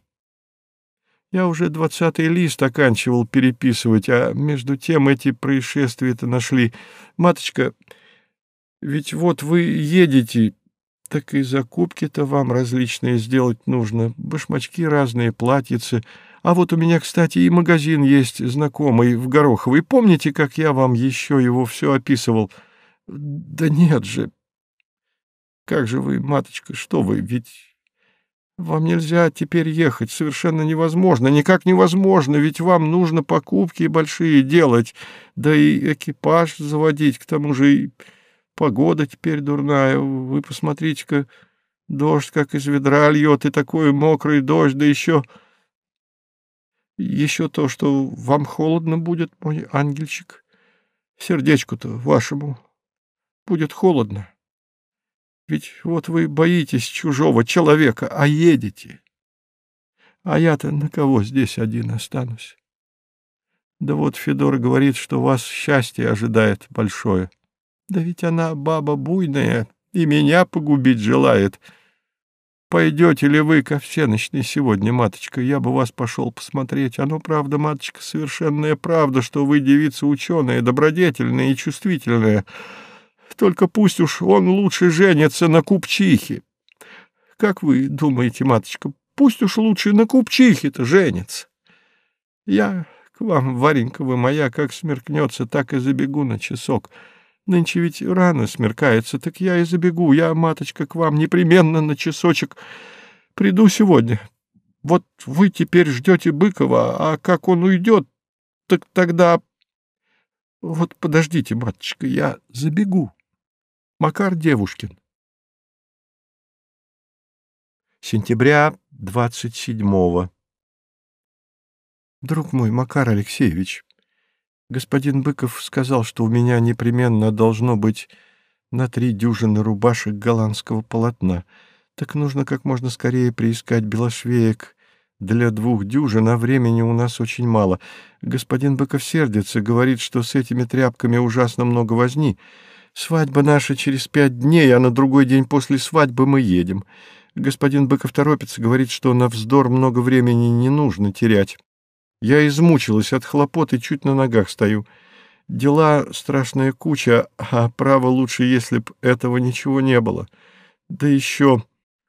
Speaker 2: Я уже двадцатый лист оканчивал переписывать, а между тем эти происшествия-то нашли. Маточка, ведь вот вы едете, так и закупки-то вам различные сделать нужно. Башмачки разные, платьицы — а вот у меня, кстати, и магазин есть знакомый в Гороховой. Помните, как я вам еще его все описывал? Да нет же. Как же вы, маточка, что вы, ведь вам нельзя теперь ехать, совершенно невозможно, никак невозможно, ведь вам нужно покупки большие делать, да и экипаж заводить, к тому же и погода теперь дурная. Вы посмотрите-ка, дождь как из ведра льет, и такой мокрый дождь, да еще еще то, что вам холодно будет, мой ангельчик. Сердечку-то вашему будет холодно. Ведь вот вы боитесь чужого человека, а едете. А я-то на кого здесь один останусь? Да вот Федор говорит, что вас счастье ожидает большое. Да ведь она баба буйная и меня погубить желает — Пойдете ли вы ко всеночной сегодня, маточка? Я бы вас пошел посмотреть. Оно правда, маточка, совершенная правда, что вы девица ученая, добродетельная и чувствительная. Только пусть уж он лучше женится на купчихе. Как вы думаете, маточка, пусть уж лучше на купчихе-то женится? Я к вам, Варенька вы моя, как смеркнется, так и забегу на часок. Нынче ведь рано смеркается, так я и забегу. Я, маточка, к вам непременно на часочек приду сегодня. Вот вы теперь ждете Быкова, а как он уйдет, так тогда... Вот подождите, маточка, я забегу. Макар Девушкин. Сентября двадцать седьмого. Друг мой, Макар Алексеевич, господин Быков сказал, что у меня непременно должно быть на три дюжины рубашек голландского полотна. Так нужно как можно скорее приискать белошвеек для двух дюжин, а времени у нас очень мало. Господин Быков сердится, говорит, что с этими тряпками ужасно много возни. Свадьба наша через пять дней, а на другой день после свадьбы мы едем. Господин Быков торопится, говорит, что на вздор много времени не нужно терять. Я измучилась от хлопот и чуть на ногах стою. Дела страшная куча, а право лучше, если б этого ничего не было. Да еще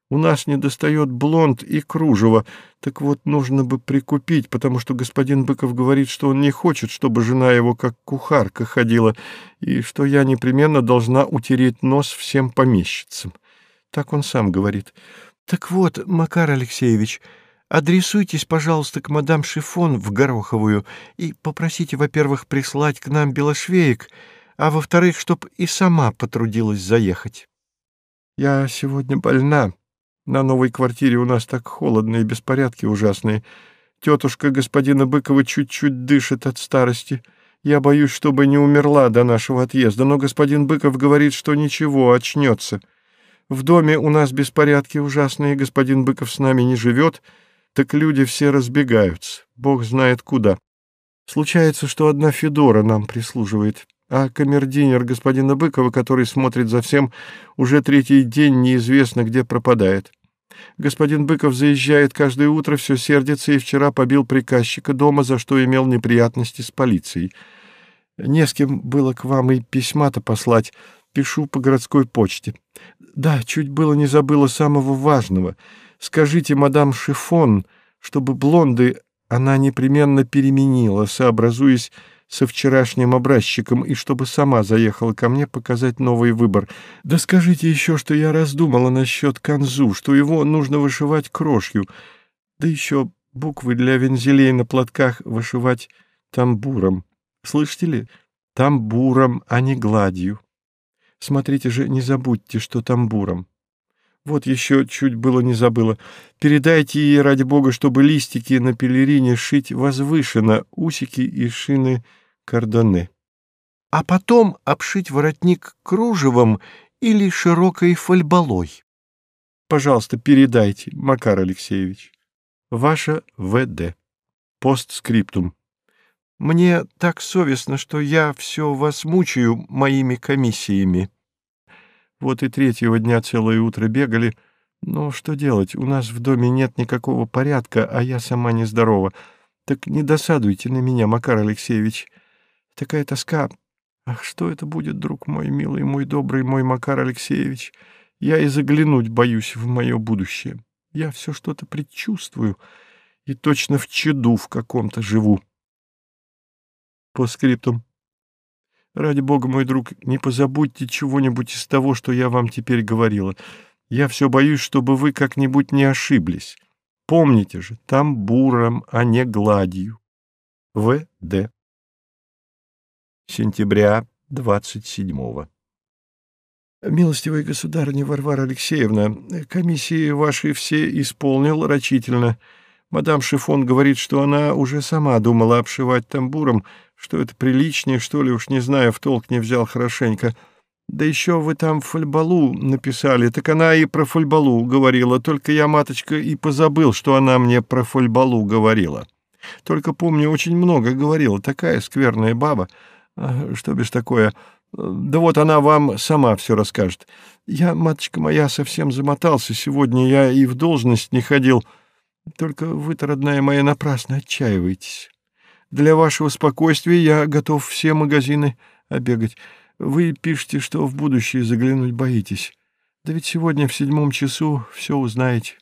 Speaker 2: у нас не достает блонд и кружево, так вот нужно бы прикупить, потому что господин Быков говорит, что он не хочет, чтобы жена его как кухарка ходила, и что я непременно должна утереть нос всем помещицам. Так он сам говорит. Так вот, Макар Алексеевич, Адресуйтесь, пожалуйста, к мадам Шифон в Гороховую и попросите, во-первых, прислать к нам белошвеек, а во-вторых, чтоб и сама потрудилась заехать. Я сегодня больна. На новой квартире у нас так холодно и беспорядки ужасные. Тетушка господина Быкова чуть-чуть дышит от старости. Я боюсь, чтобы не умерла до нашего отъезда, но господин Быков говорит, что ничего, очнется. В доме у нас беспорядки ужасные, господин Быков с нами не живет — так люди все разбегаются, бог знает куда. Случается, что одна Федора нам прислуживает, а камердинер господина Быкова, который смотрит за всем, уже третий день неизвестно где пропадает. Господин Быков заезжает каждое утро, все сердится и вчера побил приказчика дома, за что имел неприятности с полицией. Не с кем было к вам и письма-то послать, пишу по городской почте. Да, чуть было не забыла самого важного — Скажите, мадам Шифон, чтобы блонды она непременно переменила, сообразуясь со вчерашним образчиком, и чтобы сама заехала ко мне показать новый выбор. Да скажите еще, что я раздумала насчет канзу, что его нужно вышивать крошью, да еще буквы для вензелей на платках вышивать тамбуром. Слышите ли? Тамбуром, а не гладью. Смотрите же, не забудьте, что тамбуром. Вот еще чуть было не забыла. Передайте ей, ради бога, чтобы листики на пелерине шить возвышенно, усики и шины кордоне. А потом обшить воротник кружевом или широкой фольболой. Пожалуйста, передайте, Макар Алексеевич. Ваша В.Д. Постскриптум. Мне так совестно, что я все вас мучаю моими комиссиями. Вот и третьего дня целое утро бегали. Но что делать, у нас в доме нет никакого порядка, а я сама нездорова. Так не досадуйте на меня, Макар Алексеевич. Такая тоска. Ах, что это будет, друг мой, милый, мой добрый, мой Макар Алексеевич? Я и заглянуть боюсь в мое будущее. Я все что-то предчувствую и точно в чаду в каком-то живу. По скриптум. Ради бога, мой друг, не позабудьте чего-нибудь из того, что я вам теперь говорила. Я все боюсь, чтобы вы как-нибудь не ошиблись. Помните же, там буром, а не гладью. В. Д. Сентября 27-го. Милостивая государыня Варвара Алексеевна, комиссии ваши все исполнил рачительно. Мадам Шифон говорит, что она уже сама думала обшивать тамбуром, что это приличнее, что ли, уж не знаю, в толк не взял хорошенько. Да еще вы там фольбалу написали, так она и про фольбалу говорила, только я, маточка, и позабыл, что она мне про фольбалу говорила. Только помню, очень много говорила, такая скверная баба, а, что бишь такое... Да вот она вам сама все расскажет. Я, маточка моя, совсем замотался. Сегодня я и в должность не ходил. Только вы-то, родная моя, напрасно отчаиваетесь. Для вашего спокойствия я готов все магазины обегать. Вы пишете, что в будущее заглянуть боитесь. Да ведь сегодня в седьмом часу все узнаете.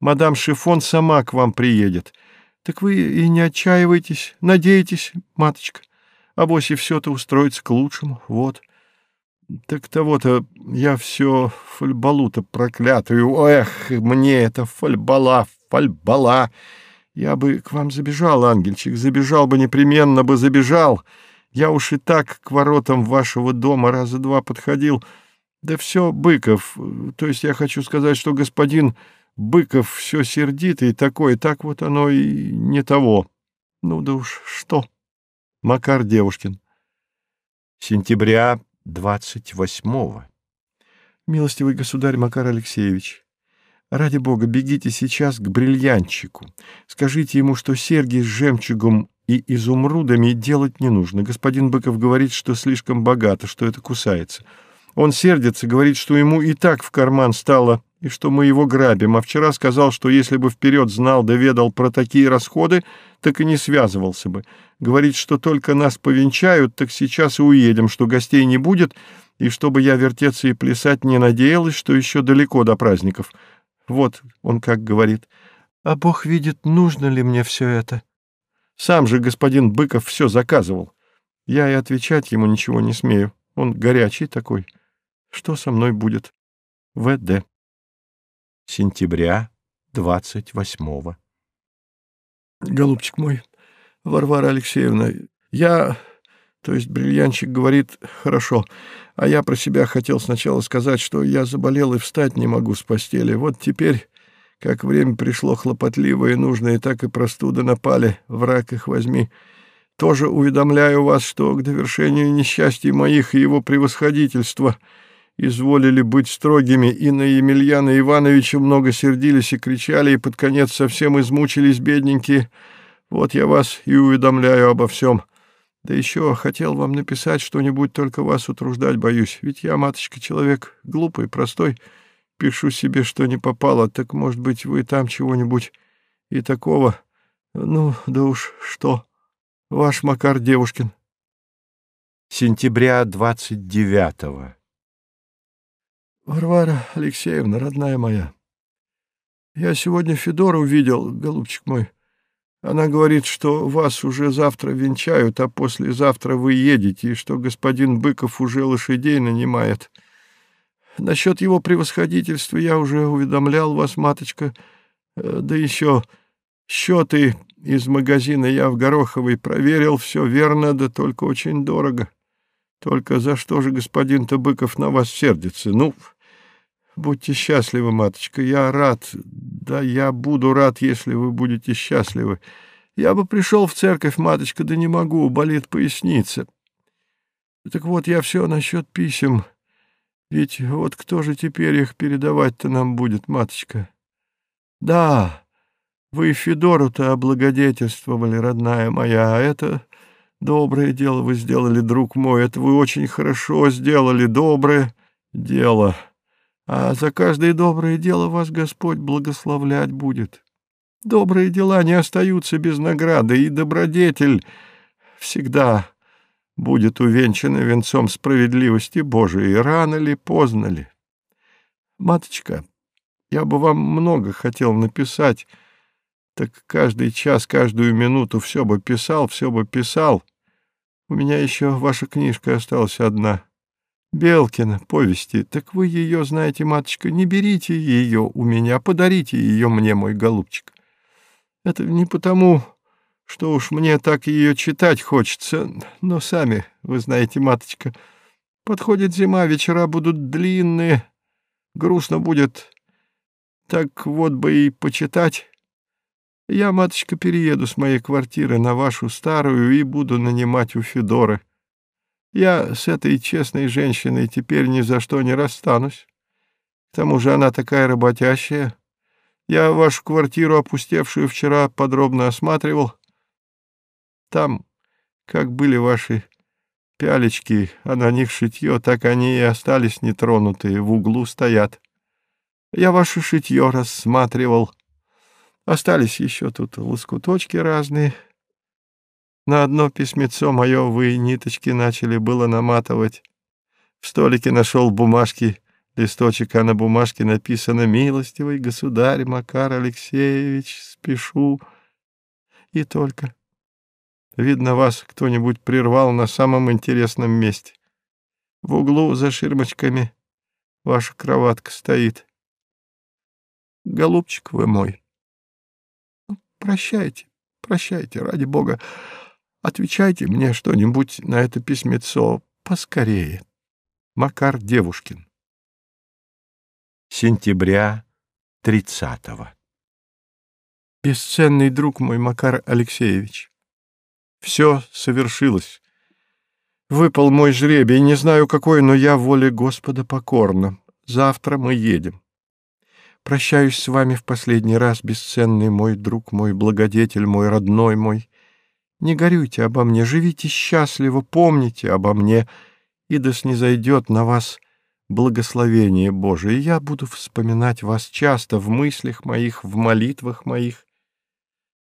Speaker 2: Мадам Шифон сама к вам приедет. Так вы и не отчаивайтесь, надейтесь, маточка. А и все-то устроится к лучшему. Вот. Так того-то я все фальбалу-то проклятую. Эх, мне это фальбала, фальбала. Я бы к вам забежал, ангельчик, забежал бы непременно бы забежал. Я уж и так к воротам вашего дома раза два подходил. Да все, Быков, то есть я хочу сказать, что господин Быков все сердитый такой, так вот оно и не того. Ну да уж что. Макар Девушкин.
Speaker 1: Сентября 28-го.
Speaker 2: Милостивый государь Макар Алексеевич, ради бога, бегите сейчас к бриллиантчику. Скажите ему, что серьги с жемчугом и изумрудами делать не нужно. Господин Быков говорит, что слишком богато, что это кусается. Он сердится, говорит, что ему и так в карман стало, и что мы его грабим, а вчера сказал, что если бы вперед знал да ведал про такие расходы, так и не связывался бы. Говорит, что только нас повенчают, так сейчас и уедем, что гостей не будет, и чтобы я вертеться и плясать не надеялась, что еще далеко до праздников. Вот он как говорит. А Бог видит, нужно ли мне все это. Сам же господин Быков все заказывал. Я и отвечать ему ничего не смею. Он горячий такой. Что со мной будет? В.Д.
Speaker 1: Сентября 28-го.
Speaker 2: Голубчик мой, Варвара Алексеевна, я, то есть бриллианчик говорит «хорошо», а я про себя хотел сначала сказать, что я заболел и встать не могу с постели. Вот теперь, как время пришло хлопотливое и нужное, так и простуда напали, враг их возьми. Тоже уведомляю вас, что к довершению несчастий моих и его превосходительства — изволили быть строгими, и на Емельяна Ивановича много сердились и кричали, и под конец совсем измучились бедненькие. Вот я вас и уведомляю обо всем. Да еще хотел вам написать что-нибудь, только вас утруждать боюсь. Ведь я, маточка, человек глупый, простой. Пишу себе, что не попало, так, может быть, вы там чего-нибудь и такого. Ну, да уж что. Ваш Макар Девушкин.
Speaker 1: Сентября двадцать девятого.
Speaker 2: Варвара Алексеевна, родная моя, я сегодня Федора увидел, голубчик мой. Она говорит, что вас уже завтра венчают, а послезавтра вы едете, и что господин Быков уже лошадей нанимает. Насчет его превосходительства я уже уведомлял вас, маточка. Э, да еще счеты из магазина я в Гороховой проверил, все верно, да только очень дорого. Только за что же господин-то Быков на вас сердится? Ну, будьте счастливы, маточка, я рад, да я буду рад, если вы будете счастливы. Я бы пришел в церковь, маточка, да не могу, болит поясница. Так вот, я все насчет писем. Ведь вот кто же теперь их передавать-то нам будет, маточка? Да, вы Федору-то облагодетельствовали, родная моя, а это Доброе дело вы сделали, друг мой, это вы очень хорошо сделали, доброе дело. А за каждое доброе дело вас Господь благословлять будет. Добрые дела не остаются без награды, и добродетель всегда будет увенчана венцом справедливости Божией, рано ли, поздно ли. Маточка, я бы вам много хотел написать, так каждый час, каждую минуту все бы писал, все бы писал. У меня еще ваша книжка осталась одна. Белкина, повести. Так вы ее знаете, маточка, не берите ее у меня, подарите ее мне, мой голубчик. Это не потому, что уж мне так ее читать хочется, но сами, вы знаете, маточка, подходит зима, вечера будут длинные, грустно будет. Так вот бы и почитать. Я, маточка, перееду с моей квартиры на вашу старую и буду нанимать у Федоры. Я с этой честной женщиной теперь ни за что не расстанусь. К тому же она такая работящая. Я вашу квартиру, опустевшую вчера, подробно осматривал. Там, как были ваши пялечки, а на них шитье, так они и остались нетронутые, в углу стоят. Я ваше шитье рассматривал. Остались еще тут лоскуточки разные. На одно письмецо мое вы ниточки начали было наматывать. В столике нашел бумажки, листочек, а на бумажке написано «Милостивый государь Макар Алексеевич, спешу». И только. Видно, вас кто-нибудь прервал на самом интересном месте. В углу за ширмочками ваша кроватка стоит. Голубчик вы мой. Прощайте, прощайте, ради бога. Отвечайте мне что-нибудь на это письмецо поскорее. Макар Девушкин.
Speaker 1: Сентября тридцатого.
Speaker 2: Бесценный друг мой, Макар Алексеевич, все совершилось. Выпал мой жребий, не знаю какой, но я воле Господа покорна. Завтра мы едем. Прощаюсь с вами в последний раз, бесценный мой друг мой, благодетель мой, родной мой. Не горюйте обо мне, живите счастливо, помните обо мне, и да снизойдет на вас благословение Божие. Я буду вспоминать вас часто в мыслях моих, в молитвах моих.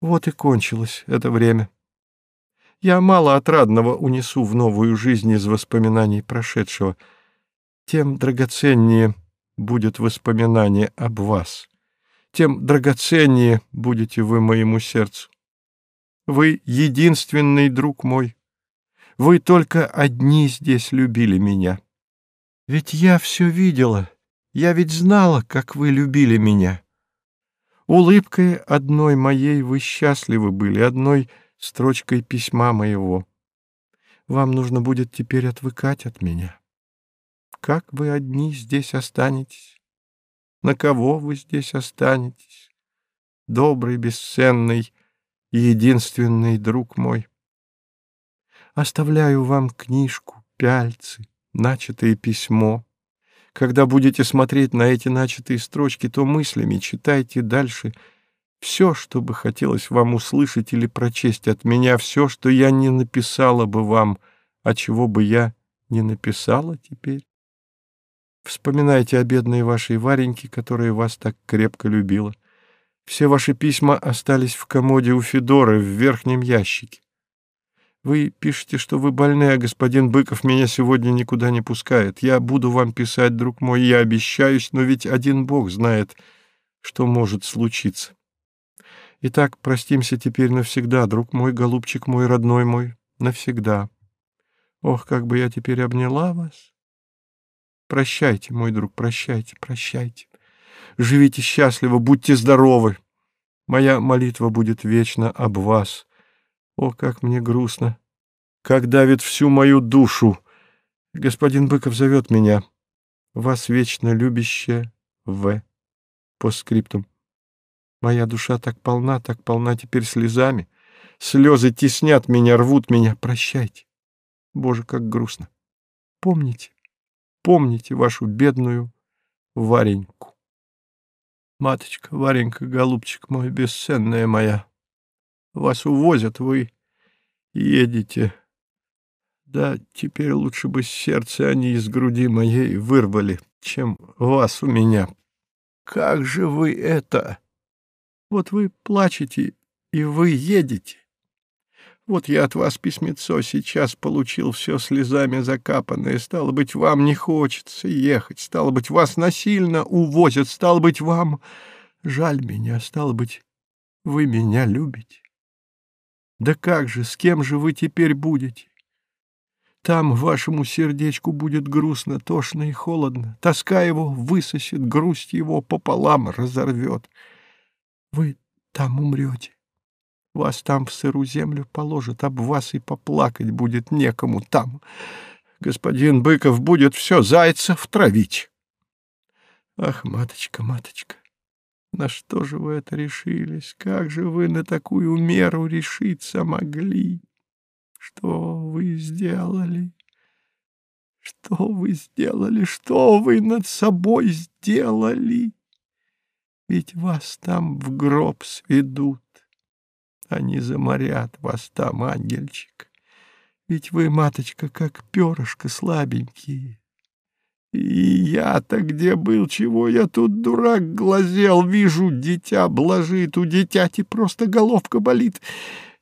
Speaker 2: Вот и кончилось это время. Я мало отрадного унесу в новую жизнь из воспоминаний прошедшего. Тем драгоценнее будет воспоминание об вас, тем драгоценнее будете вы моему сердцу. Вы единственный друг мой. Вы только одни здесь любили меня. Ведь я все видела, я ведь знала, как вы любили меня. Улыбкой одной моей вы счастливы были, одной строчкой письма моего. Вам нужно будет теперь отвыкать от меня. Как вы одни здесь останетесь? На кого вы здесь останетесь? Добрый, бесценный, единственный друг мой. Оставляю вам книжку, пяльцы, начатое письмо. Когда будете смотреть на эти начатые строчки, то мыслями читайте дальше все, что бы хотелось вам услышать или прочесть от меня, все, что я не написала бы вам, а чего бы я не написала теперь. Вспоминайте о бедной вашей Вареньке, которая вас так крепко любила. Все ваши письма остались в комоде у Федоры в верхнем ящике. Вы пишете, что вы больны, а господин Быков меня сегодня никуда не пускает. Я буду вам писать, друг мой, я обещаюсь, но ведь один Бог знает, что может случиться. Итак, простимся теперь навсегда, друг мой, голубчик мой, родной мой, навсегда. Ох, как бы я теперь обняла вас! Прощайте, мой друг, прощайте, прощайте. Живите счастливо, будьте здоровы. Моя молитва будет вечно об вас. О, как мне грустно! Как давит всю мою душу! Господин Быков зовет меня. Вас вечно любящая В. По скриптум. Моя душа так полна, так полна теперь слезами. Слезы теснят меня, рвут меня. Прощайте. Боже, как грустно. Помните, помните вашу бедную Вареньку. Маточка, Варенька, голубчик мой, бесценная моя, вас увозят, вы едете. Да, теперь лучше бы сердце они из груди моей вырвали, чем вас у меня. Как же вы это? Вот вы плачете, и вы едете. Вот я от вас письмецо сейчас получил, все слезами закапанное. Стало быть, вам не хочется ехать. Стало быть, вас насильно увозят. Стало быть, вам жаль меня. Стало быть, вы меня любите. Да как же, с кем же вы теперь будете? Там вашему сердечку будет грустно, тошно и холодно. Тоска его высосет, грусть его пополам разорвет. Вы там умрете. Вас там в сырую землю положат, об вас и поплакать будет некому там. Господин Быков будет все зайцев травить. Ах, маточка, маточка, на что же вы это решились? Как же вы на такую меру решиться могли? Что вы сделали? Что вы сделали? Что вы над собой сделали? Ведь вас там в гроб сведут. Они заморят вас там, ангельчик. Ведь вы, маточка, как перышко слабенькие. И я-то где был, чего я тут, дурак, глазел, вижу, дитя блажит, у дитяти просто головка болит.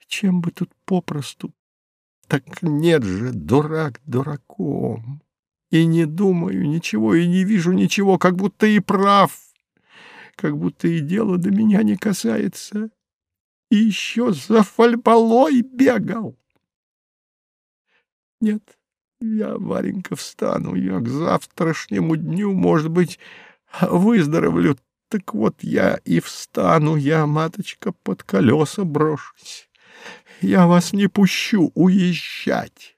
Speaker 2: Чем бы тут попросту? Так нет же, дурак дураком. И не думаю ничего, и не вижу ничего, как будто и прав, как будто и дело до меня не касается. И еще за фальбалой бегал. Нет, Я, Варенька, встану, я к завтрашнему дню, может быть, выздоровлю. Так вот я и встану, я, маточка, под колеса брошусь. Я вас не пущу уезжать.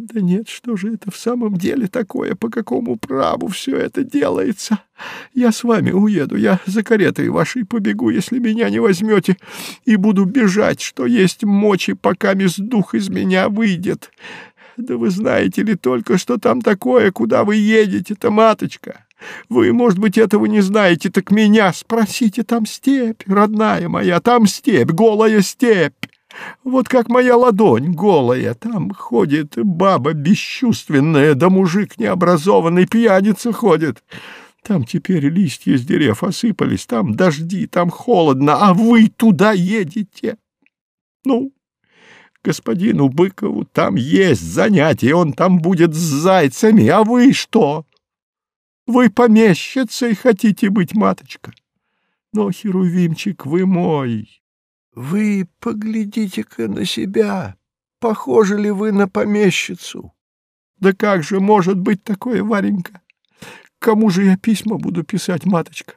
Speaker 2: Да нет, что же это в самом деле такое, по какому праву все это делается? Я с вами уеду, я за каретой вашей побегу, если меня не возьмете, и буду бежать, что есть мочи, пока мисс дух из меня выйдет. Да вы знаете ли только, что там такое, куда вы едете-то, маточка? Вы, может быть, этого не знаете, так меня спросите, там степь, родная моя, там степь, голая степь. Вот как моя ладонь голая, там ходит баба бесчувственная, да мужик необразованный, пьяница ходит. Там теперь листья с дерев осыпались, там дожди, там холодно, а вы туда едете. Ну, господину Быкову там есть занятие, он там будет с зайцами, а вы что? Вы помещица и хотите быть маточка. Но, Херувимчик, вы мой, вы поглядите-ка на себя. Похожи ли вы на помещицу? Да как же может быть такое, Варенька? Кому же я письма буду писать, маточка?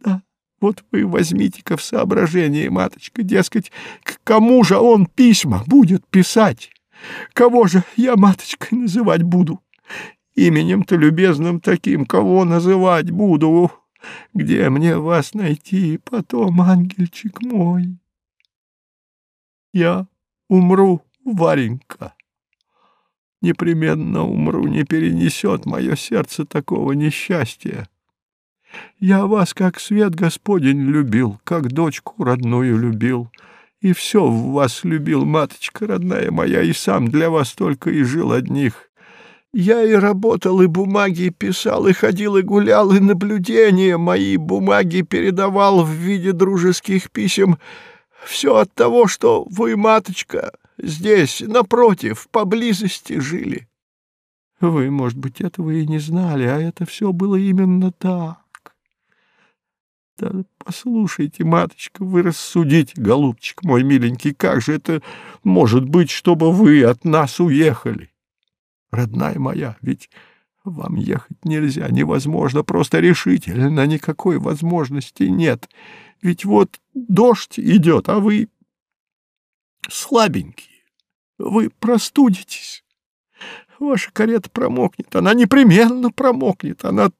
Speaker 2: Да, вот вы возьмите-ка в соображение, маточка, дескать, к кому же он письма будет писать? Кого же я маточкой называть буду? Именем-то любезным таким, кого называть буду? Где мне вас найти потом, ангельчик мой? Я умру, Варенька. Непременно умру, не перенесет мое сердце такого несчастья. Я вас, как свет Господень, любил, как дочку родную любил, и все в вас любил, маточка родная моя, и сам для вас только и жил одних. Я и работал, и бумаги писал, и ходил, и гулял, и наблюдения мои бумаги передавал в виде дружеских писем. Все от того, что вы, маточка, здесь, напротив, поблизости жили. Вы, может быть, этого и не знали, а это все было именно так. Да послушайте, маточка, вы рассудите, голубчик мой миленький, как же это может быть, чтобы вы от нас уехали? Родная моя, ведь вам ехать нельзя, невозможно, просто решительно никакой возможности нет. Ведь вот дождь идет, а вы слабенькие, вы простудитесь. Ваша карета промокнет, она непременно промокнет, она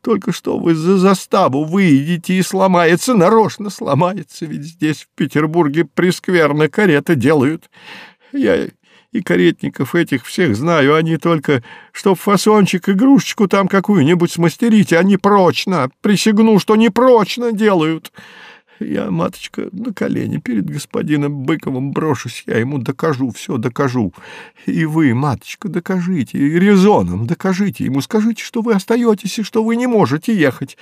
Speaker 2: только что вы за заставу выйдете и сломается, нарочно сломается, ведь здесь, в Петербурге, прескверно кареты делают. Я и каретников этих всех знаю, они только, чтоб фасончик, игрушечку там какую-нибудь смастерить, они прочно, присягну, что непрочно делают. Я, маточка, на колени перед господином Быковым брошусь, я ему докажу, все докажу. И вы, маточка, докажите, и резоном докажите ему, скажите, что вы остаетесь и что вы не можете ехать.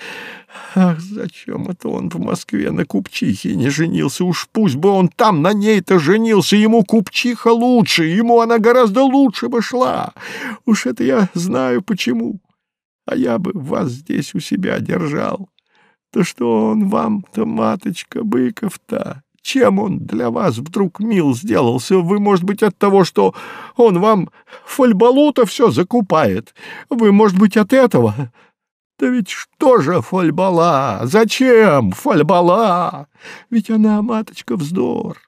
Speaker 2: Ах, зачем это он в Москве на купчихе не женился? Уж пусть бы он там на ней-то женился, ему купчиха лучше, ему она гораздо лучше бы шла. Уж это я знаю почему. А я бы вас здесь у себя держал. Да что он вам-то, маточка, Быков-то? Чем он для вас вдруг мил сделался? Вы, может быть, от того, что он вам фольбалу-то все закупает? Вы, может быть, от этого? Да ведь что же фольбала? Зачем фольбала? Ведь она, маточка, вздор.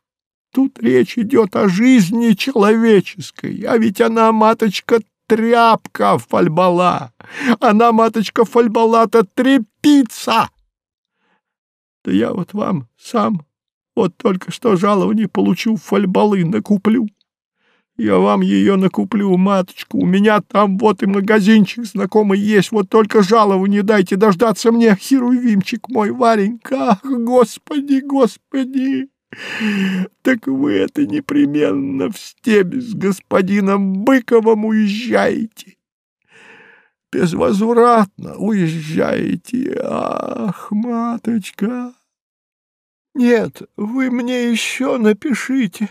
Speaker 2: Тут речь идет о жизни человеческой, а ведь она, маточка, тряпка фольбала. Она, маточка, фольбала-то трепица. Да я вот вам сам вот только что жалование получу, фольбалы накуплю. Я вам ее накуплю, маточку. У меня там вот и магазинчик знакомый есть. Вот только жалование дайте дождаться мне, херувимчик мой, Варенька. Ах, господи, господи! Так вы это непременно в стебе с господином Быковым уезжаете безвозвратно уезжаете. Ах, маточка! Нет, вы мне еще напишите.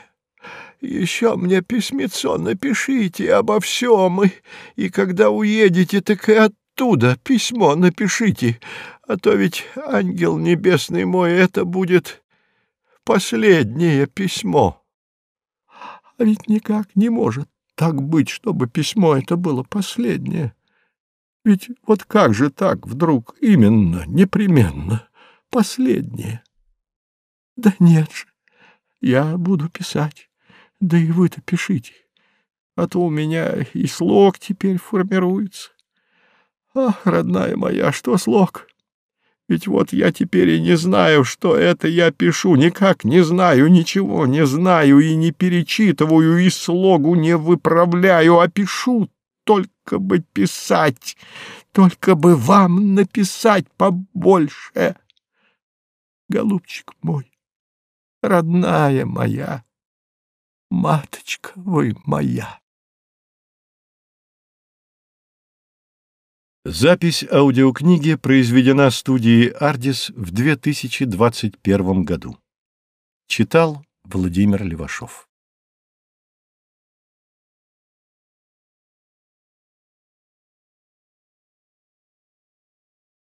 Speaker 2: Еще мне письмецо напишите обо всем, и, и когда уедете, так и оттуда письмо напишите, а то ведь, ангел небесный мой, это будет последнее письмо. А ведь никак не может так быть, чтобы письмо это было последнее? Ведь вот как же так вдруг именно, непременно, последнее? Да нет же, я буду писать, да и вы-то пишите, а то у меня и слог теперь формируется. Ах, родная моя, что слог? Ведь вот я теперь и не знаю, что это я пишу, никак не знаю, ничего не знаю и не перечитываю, и слогу не выправляю, а пишу только бы писать, только бы вам написать побольше. Голубчик мой, родная моя, маточка вы моя.
Speaker 1: Запись аудиокниги произведена студией «Ардис» в 2021 году. Читал Владимир Левашов.